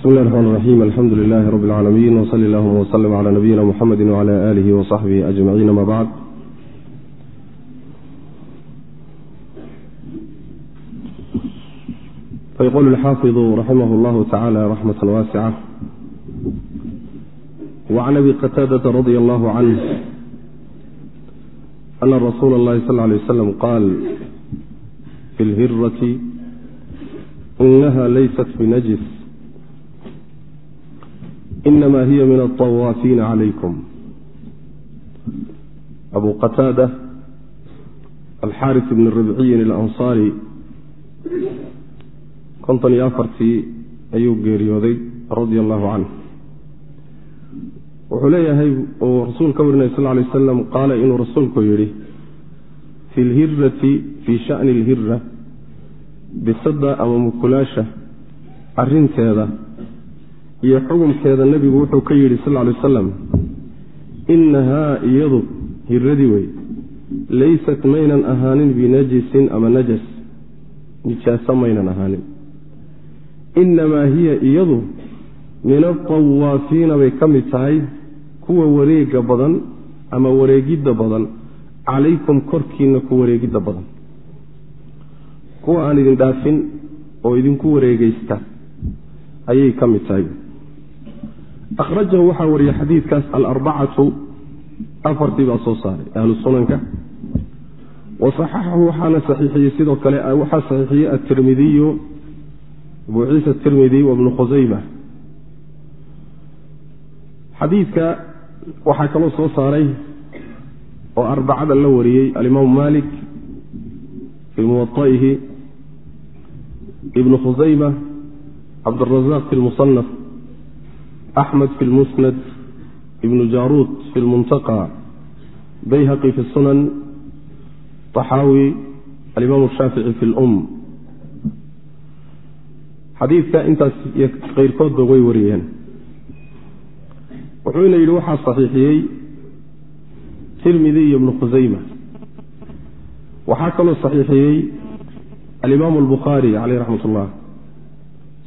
bismi llahi raxmaan raxiim alxamdu lilaahi rabbi alcaalamiin wsali allahuma wslm cala nabiyina muxamedi wcala aalihi wasaxbihi ajmaciin ama bacd fayqulu alxaafidu raximah llahu tacala raxmata waasica wacan abi qataadata radia allahu canh ana rasuula اllahi sal lay waslam qaal fi lhirati inaha laysat binajis inama hiya min alطawaafiina calaykum abu qataada alxaaris bn ribciyin alansaari konton iyo afartii ayuu geeriyooday radia allahu canh wuxuu leeyahay uu rasuul ka warinaya sal lay wasalam qaala inuu rasuulku yidhi fi lhirati fii shani lhira bisada ama mukulaasha arinteeda iyo xukumkeeda nebigu wuxuu ka yidhi sal lay wasalam inahaa iyadu hiradii wey laysat maynan ahaanin binajisin ama najas nijaaso maynan ahaanin. Inamaa hiya iyadu min altawaafiina bay ka mid tahay kuwa wareega badan ama wareegidda badan. Calaykum korkiina ku wareegidda badan. Kuwa aan idin dhaafin oo idinku wareegeysta ayay ka mid tahay akhrajahu waxaa wariyey xadiidkaas alarbacatu afartii baa soo saaray ahlu wa saxaxahu waxaana saxiixiyey sidoo kale waxaa saxiixiyey atirmidiyu abu ciisa atirmidi wabnu khusayma xadiidka waxaa kaloo soo saaray oo arbacada la wariyey alimaamu malik fii muwaطa'ihi ibnu khusayma cabdاrazaq fi lmusanaf axmed fi lmusnad ibnu jaruud fi lmuntaqa bayhaqi fi sunan طaxaawi alimaamu shaafici fi lum xadiidka intaas keyrkoodba way wariyeen wuxuuna yidhi waxaa saxiixiyey tirmidi iyo ibnu khusayma waxaa kaloo saxiixiyey alimaamu albukhaari caleyh raxmat ullah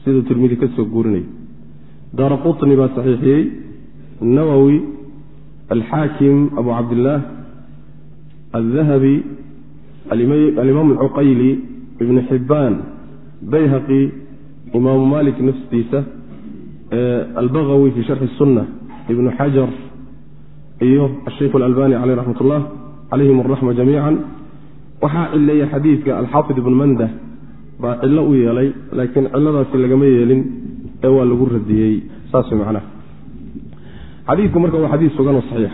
siduu tirmidi ka soo guurinay daara qutni baa saxiixiyey. Nawowi alxaakim abu cabdillaah aldahabi alimaam alcuqayli ibnu xibbaan bayhaqi imaamu malik nafsdiisa albagawi fi sharxi sunna ibnu xajar iyo asheikh alalbani caleyh raxmat ullah calayhim araxma jamiica waxaa cileeya xadiidka alxaafid ibnu mandah baa cillo u yeelay laakiin ciladaasi lagama yeelin ee waa lagu radiyey saas macnaha. Xadiidku marka waa xadiid sugan oo saxiix.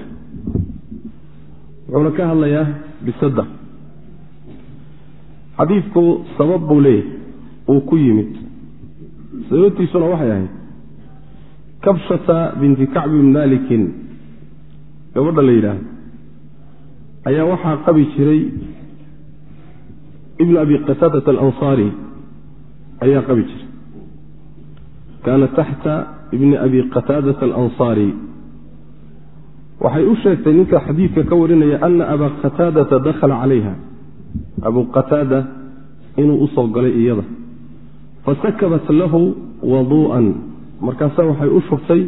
Wuxuuna ka hadlayaa bisada xadiidku sabab buu leeyahay uu ku yimid. Sababtiisuna waxay ahayd kabshata binti kacbi malikin gabadha la yidhaahdo ayaa waxaa qabi jiray ibn abi qatadat alansaari ayaa qabi jiray kaana taxta ibni abi qataadata alansaari waxay u sheegtay ninka xadiidka ka warinaya ana abaa qataadata dakhala calayha abu qataada inuu u soo galay iyada fasakabat lahu waduu'an markaasaa waxay u shubtay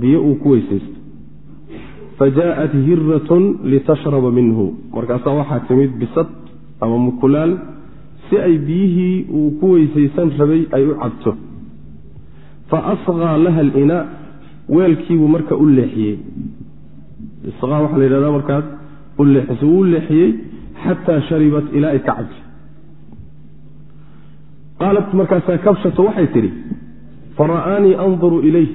biyo uu ku weysaysto fajaءat hiratun litashraba minhu markaasaa waxaa timid bisad ama mukulaal si ay biyihii uu ku weysaysan rabay ay u cabto faasqaa laha alinaa weelkiibuu marka u leexiyey. Isqaa waxaa la yidhahdaa markaas u leexisay wuu leexiyey xataa sharibat ilaa ay ka cabto qaalat markaasaa kabshatu waxay tidhi fara'aanii anduru ilayh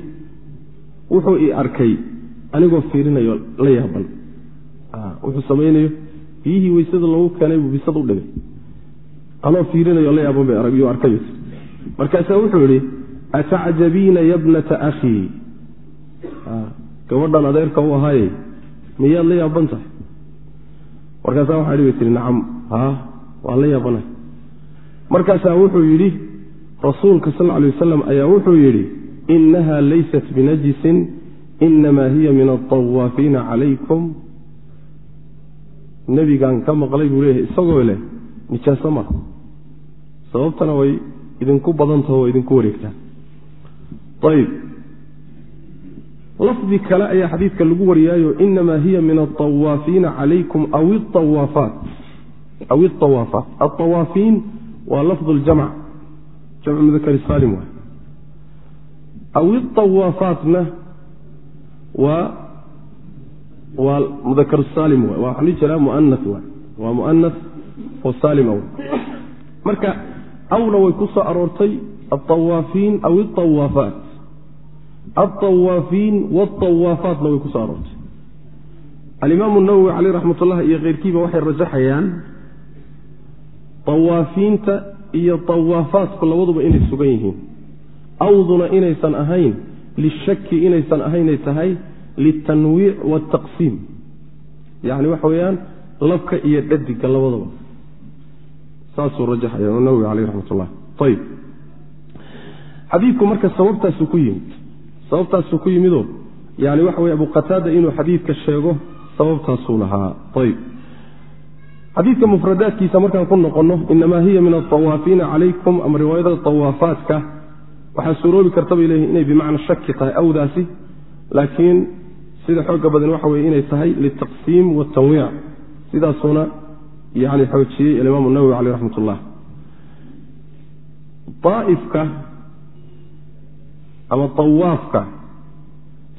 wuxuu ii arkay anigoo fiirinayo la yaaban. Wuxuu samaynayo biyihii weysada loogu keenay buu bisad u dhigay. Anoo fiirinayo la yaaban bay yuu arkay. Markaasaa wuxuu yidhi atacjabiina yabnata akhii gabadhan adeerka u ahaaye miyaad la yaaban tahay markaasaa waxaa bay tihi nacam haa waan la yaabanahay markaasaa wuxuu yidhi rasuulka sal ly wasalam ayaa wuxuu yidhi inaha laysat binajisin inamaa hiya min altawaafiina calaykum nebigaan ka maqlay buu leeyahay isagoo leh nijaaso ma sababtana way idinku badantaho idinku wareegtaa ayb. Lafdi kale ayaa xadiidka lagu wariyaayo inamaa hiya min aawaafiina calaykum aw awaafaat aw iawaafaat aawaafiin waa lafdu ljamc jamc mudakar saalim waay. Aw iawaafaatna waa waa mudakar saalim waay. Waa waxaan dhihi jiraa muana waay. Waa muana oo saalima way marka awna way ku soo aroortay aawaafiin aw iawaafaat aawaafiin waawaafaatna way ku soo aroortay alimaamu nawowi caleyh raxmat ullah iyo keyrkiiba waxay rajaxayaan awaafiinta iyo awaafaatku labaduba inay sugan yihiin awduna inaysan ahayn lishaki inaysan ahaynay tahay litanwiic wataqsiim yani waxa weeyaan labka iyo dhadiga labadaba saasuu rajaxaya nawowi caleyh raxmat ullah ayb marka sababtaasuu ku yimid sababtaasuu ku yimidoo yani waxa weye abu qataada inuu xadiidka sheego sababtaasuu lahaa. Ayb xadiidka mufradaadkiisa markaan ku noqonno inamaa hiya min aawaafiina calaykum ama riwaayada awaafaadka waxaa suuroobi karta bay leeyihiin inay bimacna shaki tahay awdaasi laakiin sida xooga badan waxa weye inay tahay litaqsiim watanwiic sidaasuuna yani xoojiyey alimaam nawowi caleyh raxmat ullah ama awaafka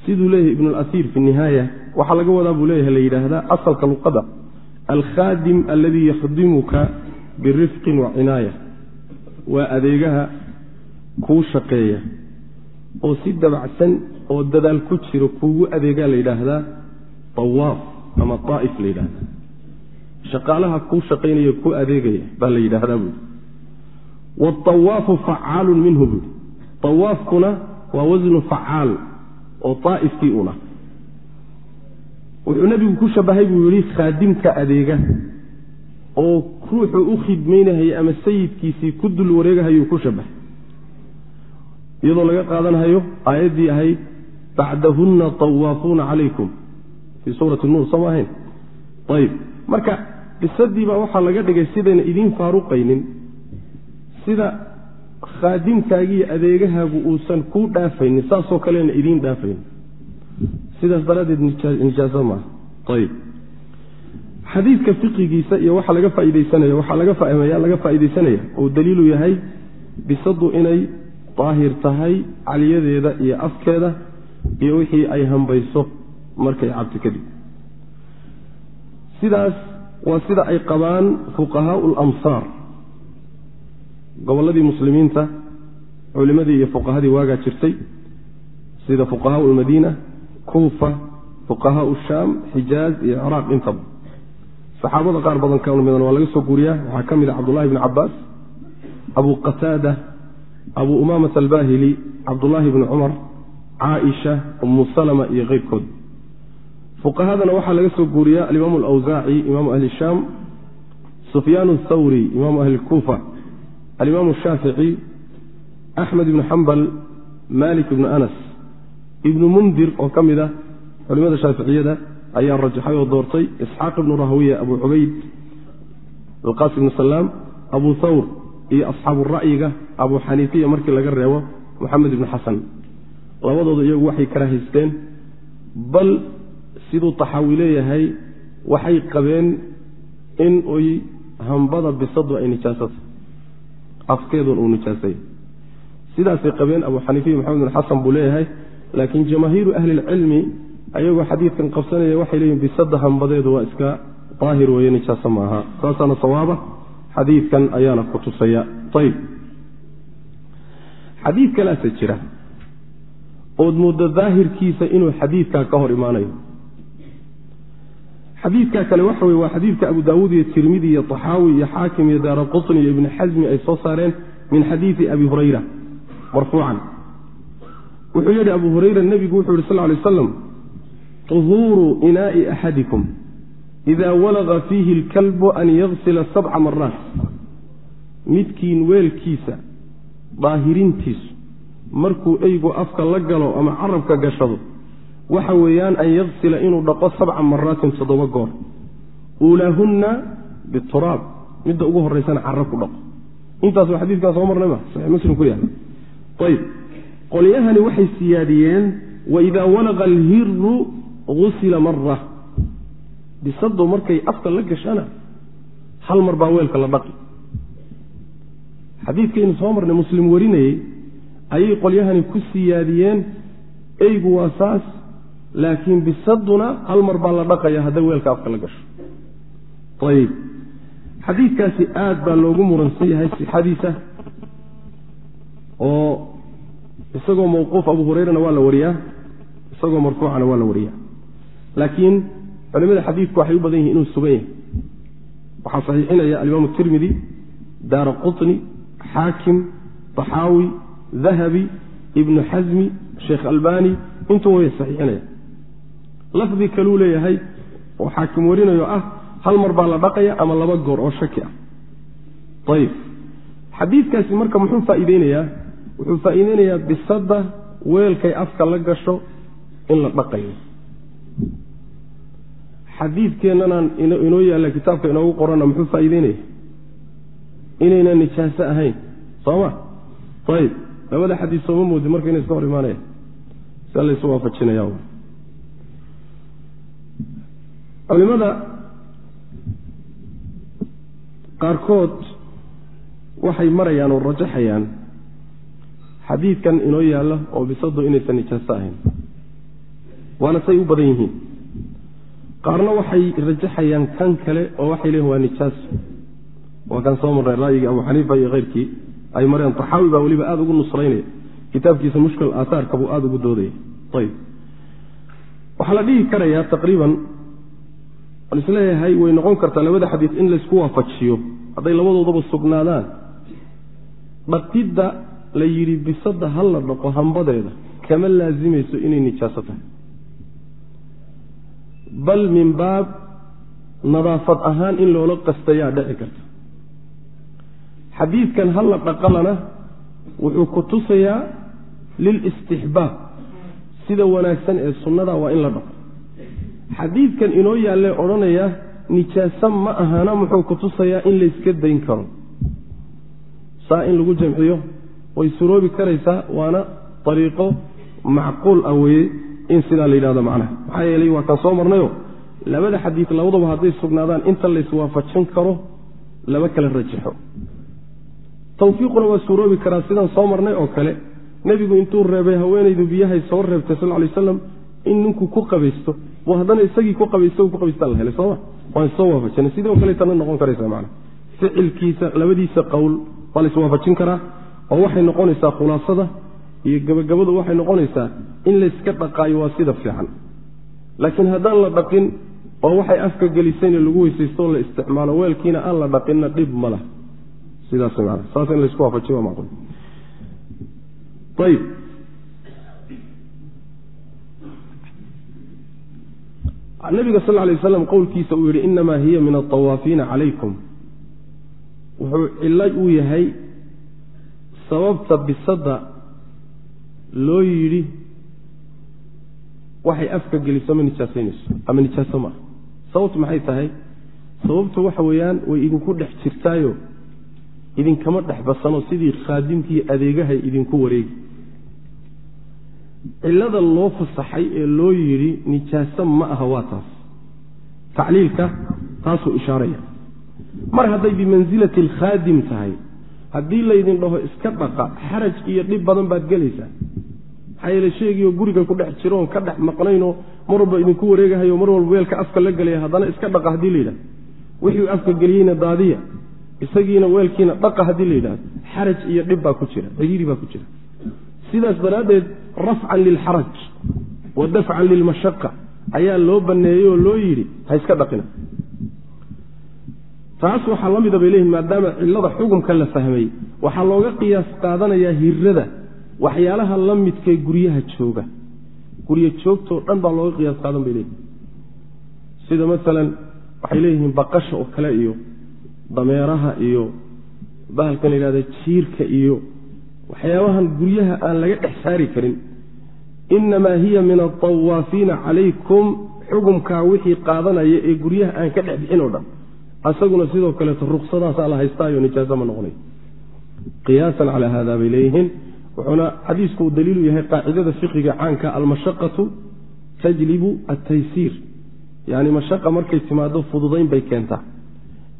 siduu leeyahay ibn alasiir fi nihaaya waxaa laga wadaa buu leeyahay la yidhaahdaa asalka luqada alkhaadim aladii yakhdimuka birifqin wa cinaaya waa adeegaha kuu shaqeeya oo si dabacsan oo dadaal ku jiro kuugu adeegaa la yidhaahdaa awaaf ama aa'if la yidhahdaa shaqaalaha kuu shaqaynaya kuu adeegaya baa la yidhaahdaa buui waawaafu facaalun minhu buui awaafkuna waa wasnu facaal oo aa'ifkii una wuxuu nebigu ku shabahay buu yihi khaadimka adeega oo ruuxuu u khidmaynahaya ama sayidkiisii ku dul wareegahayuu ku shabahay. Iyadoo laga qaadanhayo aayaddii ahayd bacdahunna tawaafuuna calaykum. Fii suurati nuur soo ma ahayn? Ayib. Marka qisadiibaa waxaa laga dhigay sidayna idiin faaruqaynin. Sida khaadimkaagiiyo adeegahaagu uusan kuu dhaafaynin saasoo kalena idiin dhaafaynin. Sidaas daraaddeed nijaaso maaha ayib. Xadiidka fiqigiisa iyo waxa laga faaiideysanaya waxaa laga fahmaya laga faa'iideysanaya uu daliilu yahay bisadu inay daahir tahay caliyadeeda iyo afkeeda iyo wixii ay hambayso markay cabto kadib sidaas waa sida ay qabaan fuqahaau lamsaar gobolladii muslimiinta culimadii iyo fuqahadii waagaa jirtay sida fuqahaau lmadiina kuufa fuqahaau shaam xijaaz iyo ciraaq intaba saxaabada qaar badan ka midan waa laga soo guuriyaa. Waxaa ka mid a cabdullahi bni cabaas abu qataada abu umamata albahili cabdullaahi bni cumar caaisha umu salama iyo keyrkood. Fuqahadana waxaa laga soo guuriyaa alimaamu alawsaaci imaamu ahli shaam sufyaan athawri imaamu ahli kuufa alimaamu shaafici axmed ibnu xambal malik ibnu anas. Ibnu mundir oo ka mid ah culimada shaaficiyada ayaa rajaxay oo doortay isxaaq ibnu rahwiya abu cubayd alqasim ibnu salaam abu thawr iyo asxaabu ra'yiga abu xaniifiya markii laga reebo moxamed ibnu xasan. Labadooda iyagu waxay karahaysteen bal siduu taxaawi leeyahay waxay qabeen in uy hambada bisadu ay nijaasata afkeedun uu nijaasay. Sidaasay qabeen abu xaniifiya moxamed ibnu xasan buu leeyahay laakiin jamaahiiru ahli ilcilmi ayagoo xadiidkan qabsanaya waxay leeyihiin bisada hambadeedu waa iska daahir weeye nijaaso maaha saasaana sawaaba xadiidkan ayaana ku tusaya. Ayb xadiid kalaase jira. Ood muddo daahirkiisa inuu xadiidkaa ka hor imaanayo xadiidkaa kale waxa weye waa xadiidka abu daawuud iyo tirmidi iyo taxaawi iyo xaakim iyo daara qutni iyo ibni xasmi ay soo saareen min xadiidi abi hurayra. Marfuucan. Wuxuu yidhi abu hurayra nebigu wuxuu yidhi sal lay aslam tuhuuru inaai axadikum ida walaqa fiihi alkalbu an yagsila sabca maraat midkiin weelkiisa daahirintiisu markuu eygu afka la galo ama carabka gashado waxa weeyaan an yagsila inuu dhaqo sabca maraatin toddoba goor. Uulaahunna bituraab. Midda ugu horeysana carab ku dhaqo. Intaas waa xadiidkan soo marnay ma saxiix muslim ku yaalla ayib qolyahani waxay siyaadiyeen waidaa walaqa alhiru gusila mara bisadu markay afka la gashana hal mar baa weelka la dhaqi. Xadiidkaynu soo marnay muslim warinayey ayay qolyahani ku siyaadiyeen eygu waa saas laakiin bisaduna hal mar baa la dhaqaya hadday weelka afka la gasho. Ayib xadiidkaasi aad baa loogu muransan yahay sixadiisa oo isagoo mawquuf abu hureyrana waa la wariyaa isagoo marfuucana waa la wariyaa. Laakiin culimada xadiidku waxay u badan yihiin inuu sugan yahay. Waxaa saxiixinaya alimaamu tirmidi daara qutni xaakim taxaawi dahabi ibnu xasmi sheekh albani. Intuu way saxiixinaya lafdi kaluu leeyahay oo xaakim warinayo ah hal mar baa la dhaqaya ama laba goor oo shaki ah. Ayib xadiidkaasi marka muxuu faa'iideynayaa? Wuxuu faa'iideynayaa bisadda weelkay afka la gasho in la dhaqayo. Xadiidkeennanaan inoo yaalla kitaabka inoogu qoranna muxuu faa'iideynaya inayna nijaaso ahayn. Soo ma? Ayib labada xadiis sooma moodi marka inay iska hor imaanaya sia laysu waafajinaya culimada qaarkood waxay marayaan oo rajaxayaan xadiidkan inoo yaallo oo bisadu inaysan nijaaso ahayn. Waana say u badan yihiin. Qaarna waxay rajaxayaan kan kale oo waxay leeyihiin waa nijaaso waa kan soo marnay ra'yigii abu xaniifa iyo keyrkii ay mareen taxaawi baa weliba aada ugu nusraynaya. Kitaabkiisa mushkil aaaarka buu aada ugu doodaya ayb waxaa la dhihi karayaa taqriiban waan is leeyahay way noqon kartaa labada xadiis in laysku waafajiyo hadday labadoodaba sugnaadaan. Dhaqidda la yidhi bisada ha la dhaqo hambadeeda kama laasimayso inay nijaaso tahay. Bal min baab nadaafad ahaan in loola qastayaa dhici karta. Xadiidkan ha la dhaqalana wuxuu ku tusayaa lilistixbaab sida wanaagsan ee sunnada waa in la dhaqo xadiidkan inoo yaallee odhanaya nijaaso ma ahana muxuu ku tusayaa in layska dayn karo. Saa in lagu jamciyo way suroobi karaysaa waana ariiqo macquul ah weye in sidaa la yidhahdo macnaha. Maxaa yeelay waa kaan soo marnayo labada xadiid labadaba hadday sugnaadaan inta layswaafajin karo laba kala rajaxo. Tawfiiquna waa suuroobi karaa sidaan soo marnay oo kale nebigu intuu reebay haweenaydu biyahay soo reebtay sal lay aslam in ninku ku qabaysto haddana isagii ku qabaysto ku qabaystaa la helay sooma waan soo waafajinay sidoo kaleetana noqon karaysa macna. Ficilkiisa labadiisa qowl waa la iswaafajin karaa oo waxay noqonaysaa khulaasada iyo gabagabadu waxay noqonaysaa in layska dhaqaayo waa sida fiican. Laakiin haddaan la dhaqin oo waxay afka gelisayna lagu weysaystooo la isticmaalo weelkiina aan la dhaqinna dhib ma lah sidaas man saas in laysku waafajiy waa macqul nabiga sal lay waslam qowlkiisa uu yihi inamaa hiya min altawaafiina calaykum wuxuu cilo uu yahay sababta bisadda loo yidhi waxay afka geliso ma nijaasaynayso ama nijaaso maaha sababtu maxay tahay? Sababtu waxa weeyaan way idinku dhex jirtaayo idinkama dhex basano sidii khaadimkii adeegahay idinku wareegi cilada loo fasaxay ee loo yidhi nijaaso ma aha waa taas. Tacliilka taasuu ishaaraya. Mar hadday bimansilati alkhaadim tahay haddii laydin dhaho iska dhaqa xaraj iyo dhib badan baad gelaysaa. Maxaa yeele sheegiioo guriga ku dhex jiro oon ka dhex maqnaynoo mar walba idinku wareegahayo mar walba weelka afka la gelaya haddana iska dhaqa haddii la yidhahdo wixii afka geliyeyna daadiya isagiina weelkiina dhaqa haddii la yidhahdo xaraj iyo dhib baa ku jira ciriiri baa ku jira. Sidaas daraaddeed rafcan lilxaraj wa dafcan lilmashaqa. Ayaa loo banneeyey oo loo yidhi ha iska dhaqina. Taas waxaa la mida bay leeyihiin maadaama cillada xukumka la fahmay. Waxaa looga qiyaas qaadanayaa hirada waxyaalaha la midkee guryaha jooga. Guryo joogtoo dhan baa looga qiyaas qaadan bay leeyihiin sida maalan waxay leeyihiin baqasha oo kale iyo dameeraha iyo bahalkan la yidhahda jiirka iyo waxyaabahan guryaha aan laga dhex saari karin. Innamaa hiya min altawaafiina calaykum xukumkaa wixii qaadanaya ee guryaha aan ka dhex bixin oo dhan. Asaguna sidoo kaleeto ruqsadaasaa la haystaayo nijaaso ma noqonay. Qiyaasan calaa haada bay leeyihiin wuxuuna xadiisku uu daliilu yahay qaacidada fiqiga caanka almashaqatu tajlibu altaysiir yani mashaqa markay timaado fududayn bay keentaa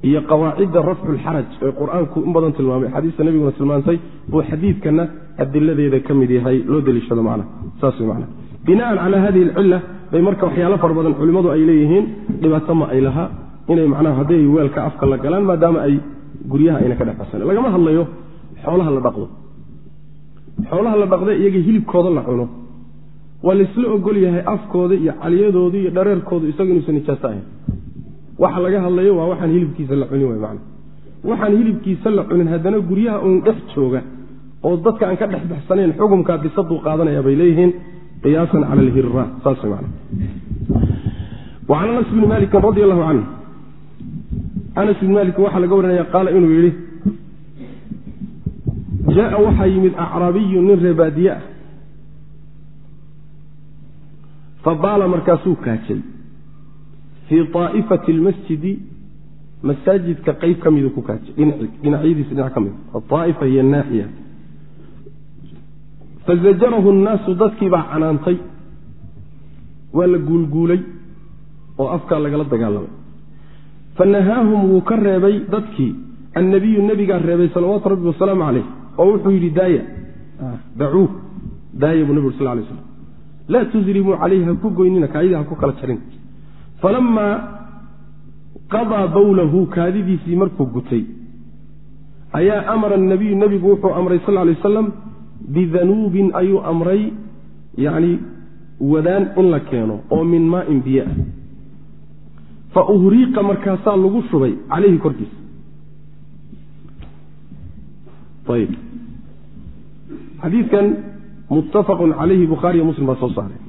iyo qawaacidda rafcu lxaraj ee qur'aanku in badan tilmaamay xadiista nabiguna tilmaantay buu xadiidkana adiladeeda ka mid yahay loo deliishado macna saas macna binaan calaa hadihi alcilla bay marka waxyaalo fara badan culimmadu ay leeyihiin dhibaato ma ay laha inay macnaha hadday weelka afka la galaan maadaama ay guryaha ayna ka dhex lagama hadlayo xoolaha la dhaqdo. Xoolaha la dhaqda iyaga hilibkooda la cuno. Waa laysla ogol yahay afkooda iyo caliyadooda iyo dhareerkooda isagu inuusan nijaaso ahayn waxa laga hadlayo waa waxaan hilibkiisa la cunin wey macna. Waxaan hilibkiisa la cunin haddana guryaha uun dhex jooga oo dadka aan ka dhex baxsanayn xukumkaa bisaduu qaadanaya bay leeyihiin qiyaasan cala alhira wacan anas bni malikin radi allahu canhu anas bni malik waxaa laga warinaya qaala inuu yidhi jaaa waxaa yimid acraabiyu nin reebaadiye ah fabaala markaasuu kaajay fii aa'ifati lmasjidi masaajidka qeyb ka miduu ku kaajay dhinacyadiisa dhinac ka mid aaifa hiy naaxiya. Fazajarahu nnaasu dadkii baa canaantay. Waa la guulguulay oo afkaa lagala dagaalamay. Fanahaahum wuu ka reebay dadkii. Annabiyu nebigaa reebay salawaatu rabbi wasalaamu caleyh oo wuxuu yidhi daaya. Dacuuh daaya buu nabig ur sal lay slam laa tusrimuu calayhi ha ku goynina kaadida ha ku kala jarin falamaa qadaa bawlahu kaadidiisii markuu gutay ayaa amara nabiyu nebigu wuxuu amray sal lay wasalam bidanuubin ayuu amray yacni wadaan in la keeno oo min maain biyo ah fa uhriiqa markaasaa lagu shubay calayhi korkiisa ayb xadiidkan muttafaqun calayhi bukhaariyo muslim baa soo saaray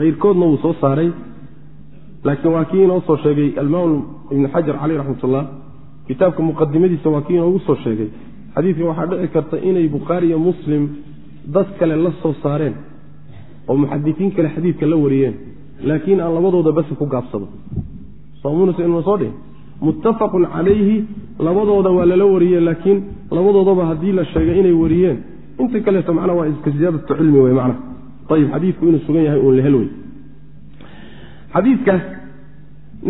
keyrkoodna wuu soo saaray laakiin waa kii inoo soo sheegay alimaam ibnu xajar caleyh raxmatullah kitaabka muqadimadiisa waa kii inoogu soo sheegay. Xadiidka waxaa dhici karta inay bukhaari iyo muslim dad kale la soo saareen oo muxadisiin kale xadiidka la wariyeen. Laakiin aan labadooda basi ku gaabsado. Somunasa inuna soo dhihin. Muttafaqun calayhi labadooda waa lala wariyey laakiin labadoodaba haddii la sheegay inay wariyeen. Inta kaleeto macnaa waa iska ziyaadatu cilmi wey macna ayib xadiidku inuu sugan yahay uun la hel wey xadiidkaas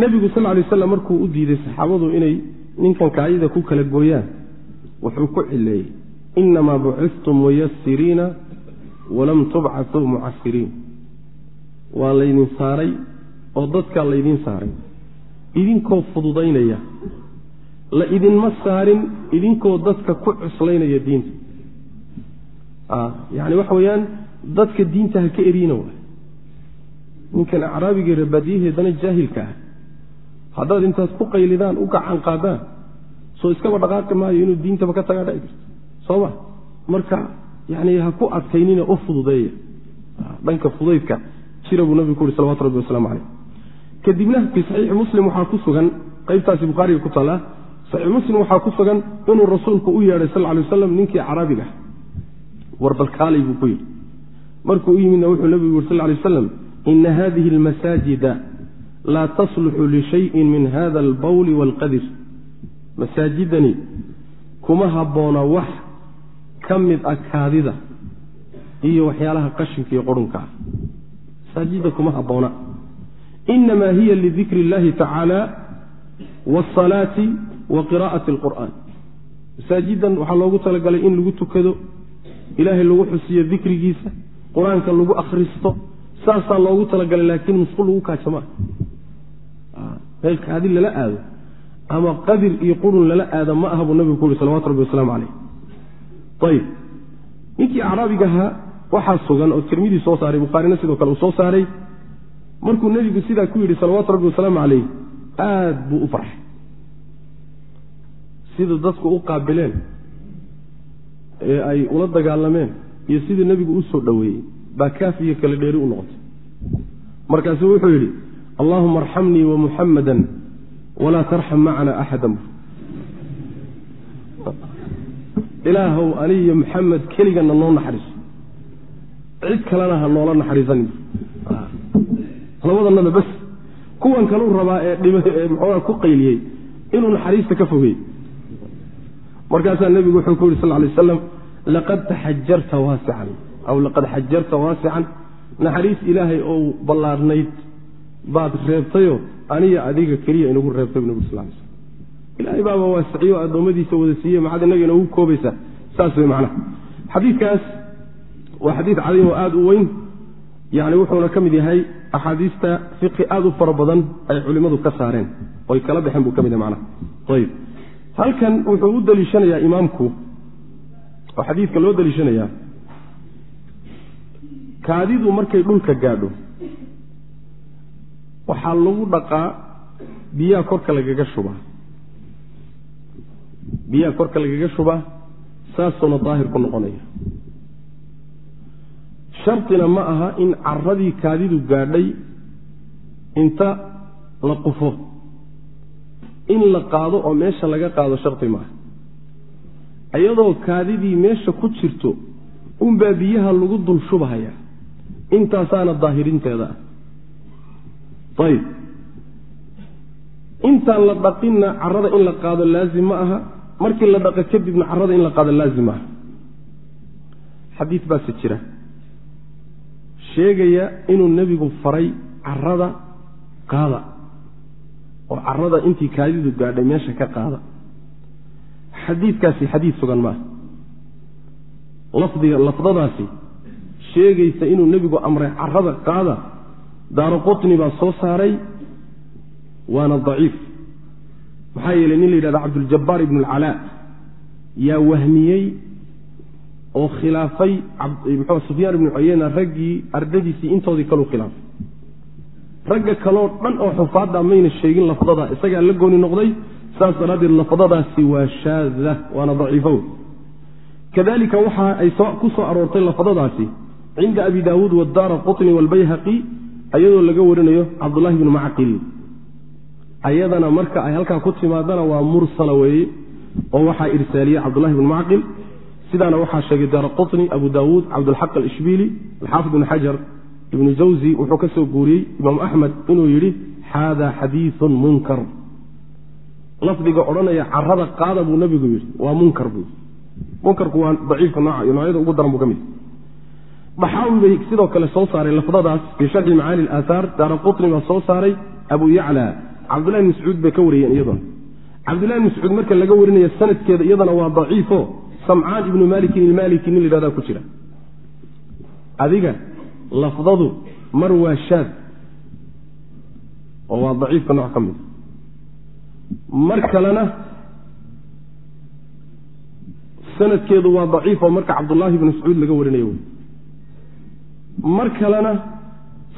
nebigu sal lay slam markuu u diiday saxaabadu inay ninkan kaayida ku kala gooyaan wuxuu ku cileeyey inamaa bucistum muyasiriina walam tubcatuu mucasiriin waa laydin saaray oo dadkaa laydiin saaray. Idinkoo fududaynaya la idinma saarin idinkoo dadka ku cuslaynaya diinta. Yani waxa weeyaan dadka diinta ha ka erina ninkan acraabigii rebaadiyaheedana jaahilka ah. Haddaad intaad ku qaylidaan u gacan qaadaan soo iskaba dhaqaaqi maayo inuu diintaba ka tagaa dhici karto. Soo ma? Marka yani ha ku adkaynina u fududeeya. Dhanka fudaydka jira buu nabigu ku uhi salawatu rabbi waslamu caleyh kadibna fii saxiixi muslim waxaa ku sugan qaybtaasi bukhaariga ku taallaa saxiix muslim waxaa ku sugan inuu rasuulku u yeedhay sal lay waslam ninkii acraabiga warbalkaalay buu ku yidhi. Markuu u yimidna wuxuu nabigu yuri sal lay waslam ina hadihi almasaajida laa tasluxu lishayin min hada albawli waalqadir masaajidani kuma habboona wax ka mid ah kaadida iyo waxyaalaha qashinka iyo qurunka ah masaajidda kuma habboona inamaa hiya lidikri اllahi tacaala waasalaati wa qiraa'ati alqur'aan masaajidan waxaa loogu talagalay in lagu tukado ilaahay lagu xusiyo dikrigiisa qur'aanka lagu akhristo saasaa loogu talagalay laakiin musqul lagu kaaja maa meel kaadi lala aado ama qadir iyo qurun lala aada ma aha buu nabigu ku uhi salawatu rabbi wasalaamu caleyh ayib ninkii acraabiga ahaa waxaa sugan oo tirmidii soo saaray bukhaarina sidoo kale uu soo saaray. Markuu nebigu sidaa ku yidhi salawaatu rabbi wasalaamu caleyh aad buu u farxay. Sida dadku u qaabileen ee ay ula dagaalameen iyo sidii nebigu u soo dhoweeyey baa kaaf iyo kale dheeri u noqotay. Markaasuu wuxuu yidhi allahuma arxamnii wa muxammadan walaa tarxam macana axadan. Ilaahow anigiyo maxamed keligana noo naxariiso cid kalena ha noola naxariisanin. Labadanada bas kuwan kaluu rabaa ee mxoogaa ku qayliyey inuu naxariista ka fogey markaasaa nebigu wuxuu ku yidhi sal lay aslam laqad taxajarta waasican aw laqad xajarta waasican. Naxariis ilaahay oo ballaarnayd baad reebtayo aniga adiga keliya inagu reebtay nabig sal l ilaahay baaba waasiciyo addoommadiisa wada siiye maxaad inaga inagu koobaysaa? Saas wey macnaha. Xadiidkaas waa xadiid cadiim oo aada u weyn yani wuxuuna ka mid yahay axaadiista fiqi aada u fara badan ay culimmadu ka saareen. Oy kala baxeen buu ka mid yahay macnaha. Ayib. Halkan wuxuu u daliishanayaa imaamku oo xadiidka loo daliishanayaa kaadidu markay dhulka gaadho waxaa lagu dhaqaa biyaha korka lagaga shubaa. Biyaha korka lagaga shubaa saasuuna daahir ku noqonaya. Shardina ma aha in caradii kaadidu gaadhay inta la qufo. In la qaado oo meesha laga qaado shardi maaha iyadoo kaadidii meesha ku jirto unbaa biyaha lagu dul shubahaya intaasaana daahirinteeda. Ah ayib intaan la dhaqinna carada in la qaado laazim ma aha markii la dhaqa kadibna carada in la qaado laazim maaha xadiid baase jira. Sheegaya inuu nebigu faray carada qaada oo carada intii kaadidu gaadhay meesha ka qaada. Xadiidkaasi xadiid sugan maaha. Lafdiga lafdadaasi sheegaysa inuu nebigu amray carada qaada daaro qutni baa soo saaray waana daciif. Maxaa yeelay nin la yidhahda cabduljabaar ibnu alcalaa yaa wahmiyey oo khilaafay mxu sufyaan ibnu cuyeyna raggii ardadiisii intoodii kaleu khilaafay. Ragga kaloo dhan oo xufaadda mayna sheegin lafdada isagaa la gooni noqday saas daraaddeed lafdadaasi waa shaada waana daciifo kadalika waxa ay ku soo aroortay lafdadaasi cinda abi daawuud wadaara qutni waalbayhaqi ayadoo laga warinayo cabdullahi bnu macqil. Ayadana marka ay halkaa ku timaadana waa mursala weeye oo waxaa irsaaliyey cabdullahi bnu macqil. Sidaana waxaa sheegay daara qutni abu daawuud cabdulxaq alishbiili alxaafid ibnu xajar ibnu jawzi wuxuu ka soo guuriyey imaam axmed inuu yidhi haada xadiiun munkar. Lafdiga odhanaya carada qaada buu nabigu yidhi waa munkar buu munkarku waa daciifka nooca iyo noocyada ugu daran buu ka mid daxaawi bay sidoo kale soo saaray lafdadaas? Fii sharxi macaani aaahaar daara qutni baa soo saaray. Abu yacla cabdullahi mascuud bay ka wariyeen iyaduna cabdullahi mascuud marka laga warinaya sanadkeeda iyadana waa daciifo. Samcaan ibnu malikin ilmaliki nin layhahdaa ku jira. Adiga lafdadu mar waa shaad. Oo waa daciifka nooc ka mid. Mar kalena sanadkeedu waa daciif oo marka cabdullaahi ibnu mascuud laga warinayo mar kalena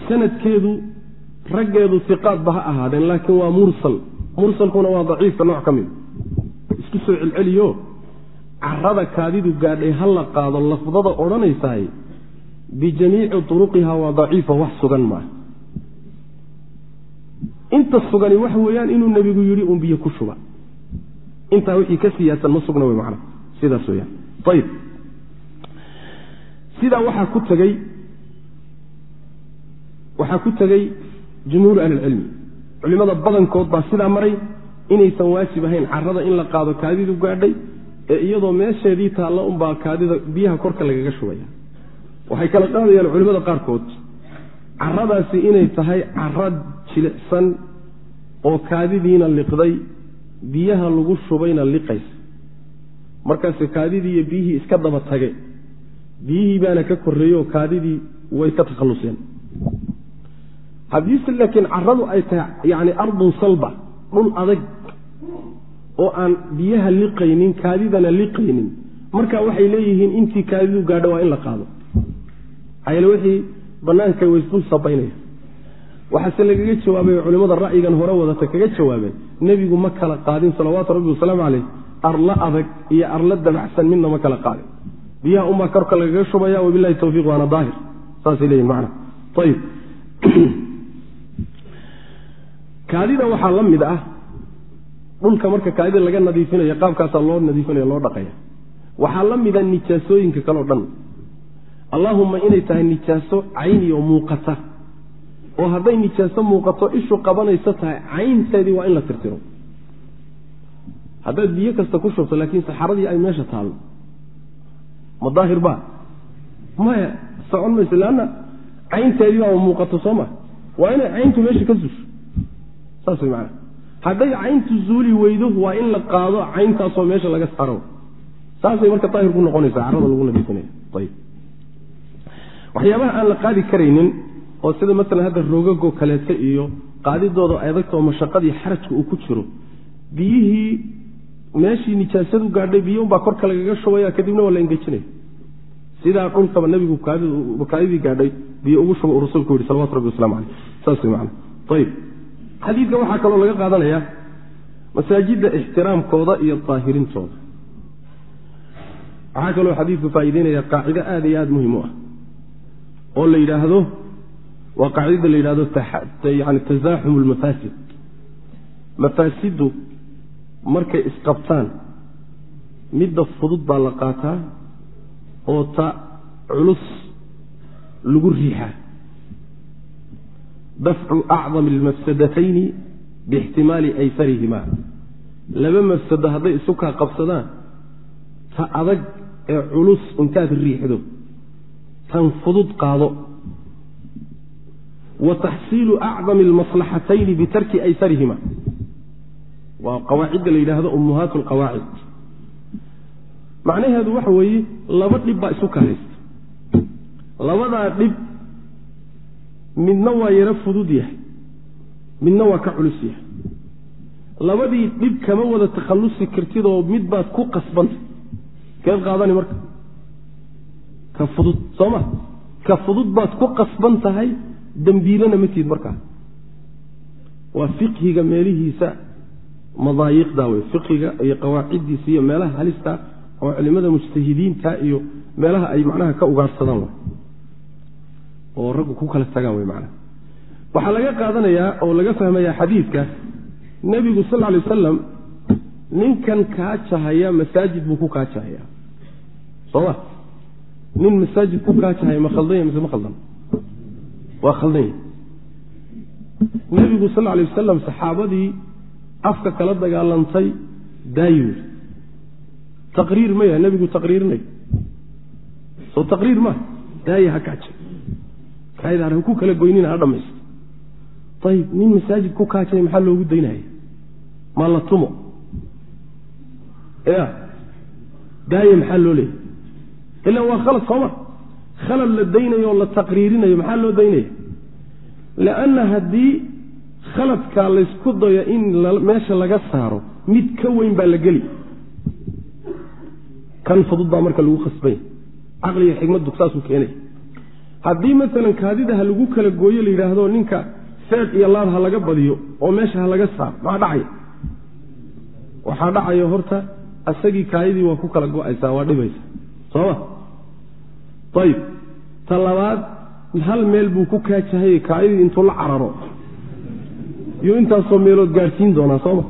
sanadkeedu raggeedu iqaadba ha ahaadeen laakiin waa mursal. Mursalkuna waa daciifka nooc ka mid. Isku soo celceliyo. Carada kaadidu gaadhay ha la qaado lafdada odhanaysahay bijamiici turuqiha waa daciifo wax sugan maaha. Inta sugani waxa weeyaan inuu nebigu yidhi uun biyo ku shuba. Intaa wixii ka siyaasan ma sugna wey macana sidaas weyaan ayib sidaa waxaa ku tegey waxaa ku tegey jumhuur ahlilcilmi culimmada badankood baa sidaa maray inaysan waajib ahayn carada in la qaado kaadidu gaadhay ee iyadoo meesheedii taalla unbaa kaadida biyaha korka lagaga shubaya. Waxay kala qaadayaan culimmada qaarkood caradaasi inay tahay cara jilicsan oo kaadidiina liqday biyaha lagu shubayna liqaysa markaase kaadidii iyo biyihii iska daba tage. Biyihii baana ka korreeyey oo kaadidii way ka takhalluseen haddiise laakiin caradu ay tahay yacni ardun salba dhul adag oo aan biyaha liqaynin kaadidana liqaynin marka waxay leeyihiin intii kaadidu gaadho waa in la qaado. Ayl wixii banaanka waysdul sabaynaya. Waxaase lagaga jawaabay culimmada ra'yigan hore wadata kaga jawaabeen nebigu ma kala qaadin salawaatu rabbi wasalaamu caleyh arlo adag iyo arlo dabacsan midna ma kala qaadin. Biyaha unbaa korka lagaga shubaya wabilahi tawfiiq waana daahir. Saasay leeyihiin macna. Ayib kaadida waxaa la mid ah dhulka marka kaadida laga nadiifinayo qaabkaasaa loo nadiifinaya loo dhaqaya. Waxaa la mida nijaasooyinka kaleo dhan. Allaahumma inay tahay nijaaso cayni oo muuqata. Oo hadday nijaaso muuqato ishu qabanayso tahay caynteedii waa in la tirtiro. Haddaad biyo kasta ku shubto laakiin saxaradii ay meesha taallo ma daahir baa? Maya socon mayso leanna caynteedii baa muuqato soo ma? Waa inay cayntu meesha ka suusho saas way macana hadday cayntu zuuli weydo waa in la qaado cayntaasoo meesha laga saaro saasay marka daahir ku noqonaysa carada lagu nadiifinaya. Ayb waxyaabaha aan la qaadi karaynin oo sida masalan hadda roogagoo kaleeto iyo qaadidooda adagtoo mashaqadii xarajka uu ku jiro biyihii meeshii nijaasadu gaadhay biyo unbaa korka lagaga shubaya kadibna waa la engejinaya. Sidaa dhulkaba nabigu kaadidii gaadhay biyo ugu shuba uu rasuulku yihi salawatu rabbi waslamu caleyh saas way macana ayib xadiidka waxaa kaloo laga qaadanayaa masaajidda ixtiraamkooda iyo daahirintooda waxaa kaloo xadiidku faa'iideynaya qaacido aada iyo aada muhiim u ah. Oo la yidhaahdo waa qaacidada la yidhahdo yani tasaaxum lmafaasid mafaasiddu markay isqabtaan midda fudud baa la qaataa oo ta culus lagu riixaa dafcu acdami almafsadatayni biixtimaali ayfarihima laba mafsado hadday isu kaa qabsadaan ta adag ee culus intaad riixdo tan fudud qaado wa taxsiilu acdami almaslaxatayni bitarki ayfarihima waa qawaacidda la yidhaahdo ummuhaat alqawaacid macnaheedu waxa weeye laba dhib baa isu kahaysta labadaa dhib midna waa yaro fudud yahay midna waa ka culus yahay. Labadii dhib kama wada takhallusi kartidoo mid baad ku qasbanta keed qaadani marka. Ka fudud soo ma? Ka fudud baad ku qasban tahay dembiilana ma tiid markaa. Waa fiqhiga meelihiisa madaayiqda wey fiqhiga iyo qawaaciddiisa iyo meelaha halista oo culimada mujtahidiinta iyo meelaha ay macnaha ka ugaarsadaan oo raggu ku kala tagaan wey macnaha. Waxaa laga qaadanayaa oo laga fahmayaa xadiidka nebigu sal alay wasalam ninkan kaajahaya masaajid buu ku kaajahaya sooma nin masaajid ku kaajahaya ma khaldanya mise ma khaldan? Waa khaldanya. Nebigu sal alay wasalam saxaabadii afka kala dagaalantay daayuu taqriir maya nebigu taqriirinay soo taqriir ma daaya ha kaaja kaydaan ha ku kala goynina ha dhamaysto ayib nin masaajid ku kaajay maxaa loogu daynaya ma la tumo. Ya daaya maxaa loo leeyay ilaa waa khalad sooma. Khalad la daynayo oo la taqriirinayo maxaa loo daynaya lianna haddii khaladkaa laysku dayo in meesha laga saaro mid ka weyn baa la geli. Kan fudud baa marka lagu khasbanya caqliga xikmaddu saasuu keenaya haddii masalan kaadida ha lagu kala gooyo la yidhaahdo ninka feed iyo laad ha laga badiyo oo meesha ha laga saaro maxaa dhacaya waxaa dhacaya horta asagii kaadidii waa ku kala go'aysaa waa dhibaysa. Sooma ayib ta labaad hal meel buu ku kaajahayey kaadidii intuu la cararo. Iyo intaasoo meelood gaadhsiin doonaa sooma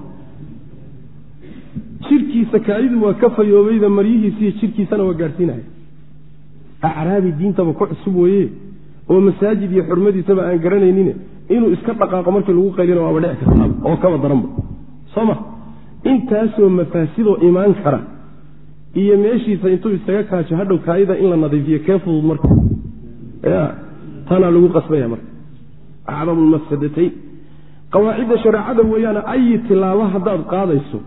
jirkiisa kaadidu waa ka fayoobayda maryihiisa iyo jirkiisana waa gaadhsiinaya acraabi diintaba ku cusub weeye oo masaajid iyo xurmadiisaba aan garanaynin inuu iska dhaqaaqo markii lagu qaylina waaba dhici kartaa oo kaba daranba. Soo ma? Intaasoo mafaasidoo imaan kara iyo meeshiisa intuu isaga kaajo hadhow kaadida in la nadiifiyo kee fudud marka? Tanaa lagu qasbaya marka. Acdamu lmafsadatayn qawaacidda shareecada weeyaane ayi tilaabo haddaad qaadayso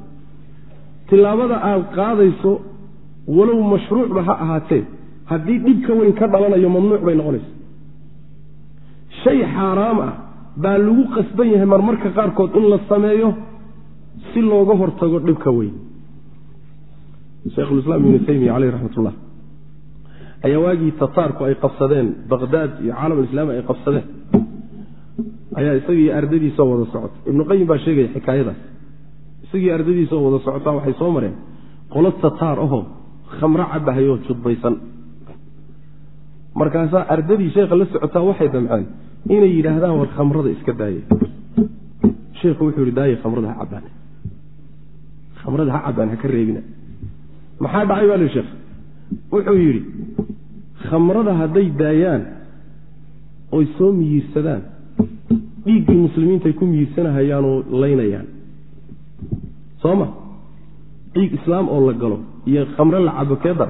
tilaabada aad qaadayso walow mashruucba ha ahaatee haddii dhib ka weyn ka dhalanayo mamnuuc bay noqonaysa shay xaaraam ah baa lagu qasban yahay marmarka qaarkood in la sameeyo si looga hortago dhib ka weyn. Sheikhulislaam ibnu taymiya caleyh raxmatullah ayaa waagii tataarku ay qabsadeen baqdaad iyo caalamulislaami ay qabsadeen ayaa isagii ardadiisoo wada socota ibnu qayim baa sheegaya xikaayadaas. Isagii ardadiisoo wada socotaa waxay soo mareen qolo tataar ahoo khamro cabahayoo judbaysan markaasaa ardadii sheekha la socotaa waxay damceen inay yidhaahdaan war khamrada iska daaya sheikhu wuxuu yihi daaya khamrada ha cabaan khamrada ha cabaan ha ka reebina. Maxaa dhacay baa li sheekh wuxuu yidhi khamrada hadday daayaan oy soo miyiirsadaan dhiiggii muslimiintaay ku miyiirsanahayaanoo laynayaan. Soo ma? Dhiig islaam oo la galo iyo khamre la cabo kee dar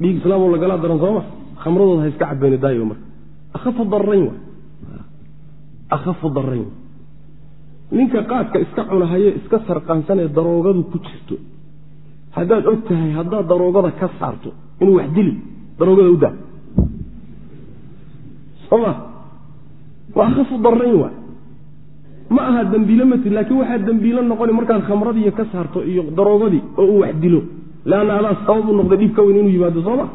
dhiig islaamo lagalaa daran sooma khamradooda ha iska cabeeni daayo marka. Akhafu dararayn wa? Akhafu dararayn ninka qaadka iska cunahaye iska sarqaansanee daroogadu ku jirto. Haddaad og tahay haddaad daroogada ka saarto inuu wax dili daroogada u daa. Soma waa akhafu dararayn wa? Ma aha dembiilo matid laakiin waxaa dembiilo noqoni markaad khamradii ka saarto iyo daroogadii oo uu wax dilo leanna adaa sabab u noqday dhib ka weyn inuu yimaado sooma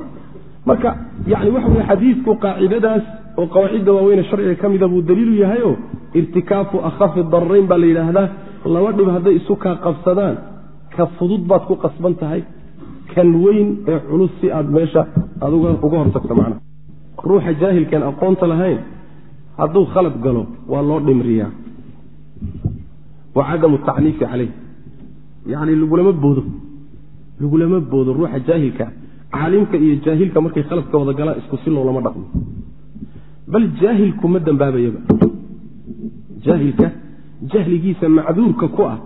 marka yani waxa weye xadiidku qaacidadaas oo qawaacidda waaweyne sharciga ka mida buu daliilu yahayo irtikaafu akhafi dararayn baa la yidhaahdaa laba dhib hadday isu kaa qabsadaan ka fudud baad ku qasban tahay kan weyn ee culus si aad meesha aad uga hortagto macnaha ruuxa jaahilkeen aqoonta lahayn hadduu khalad galo waa loo dhimriyaa. Wa cadamu tacniifi caleyh yani lagulama boodo lagulama boodo ruuxa jaahilka caalimka iyo jaahilka markay khaladka wada galaan isku si loolama dhaqmo. Bal jaahilku ma dambaabayaba. Jaahilka jahligiisa macduurka ku ah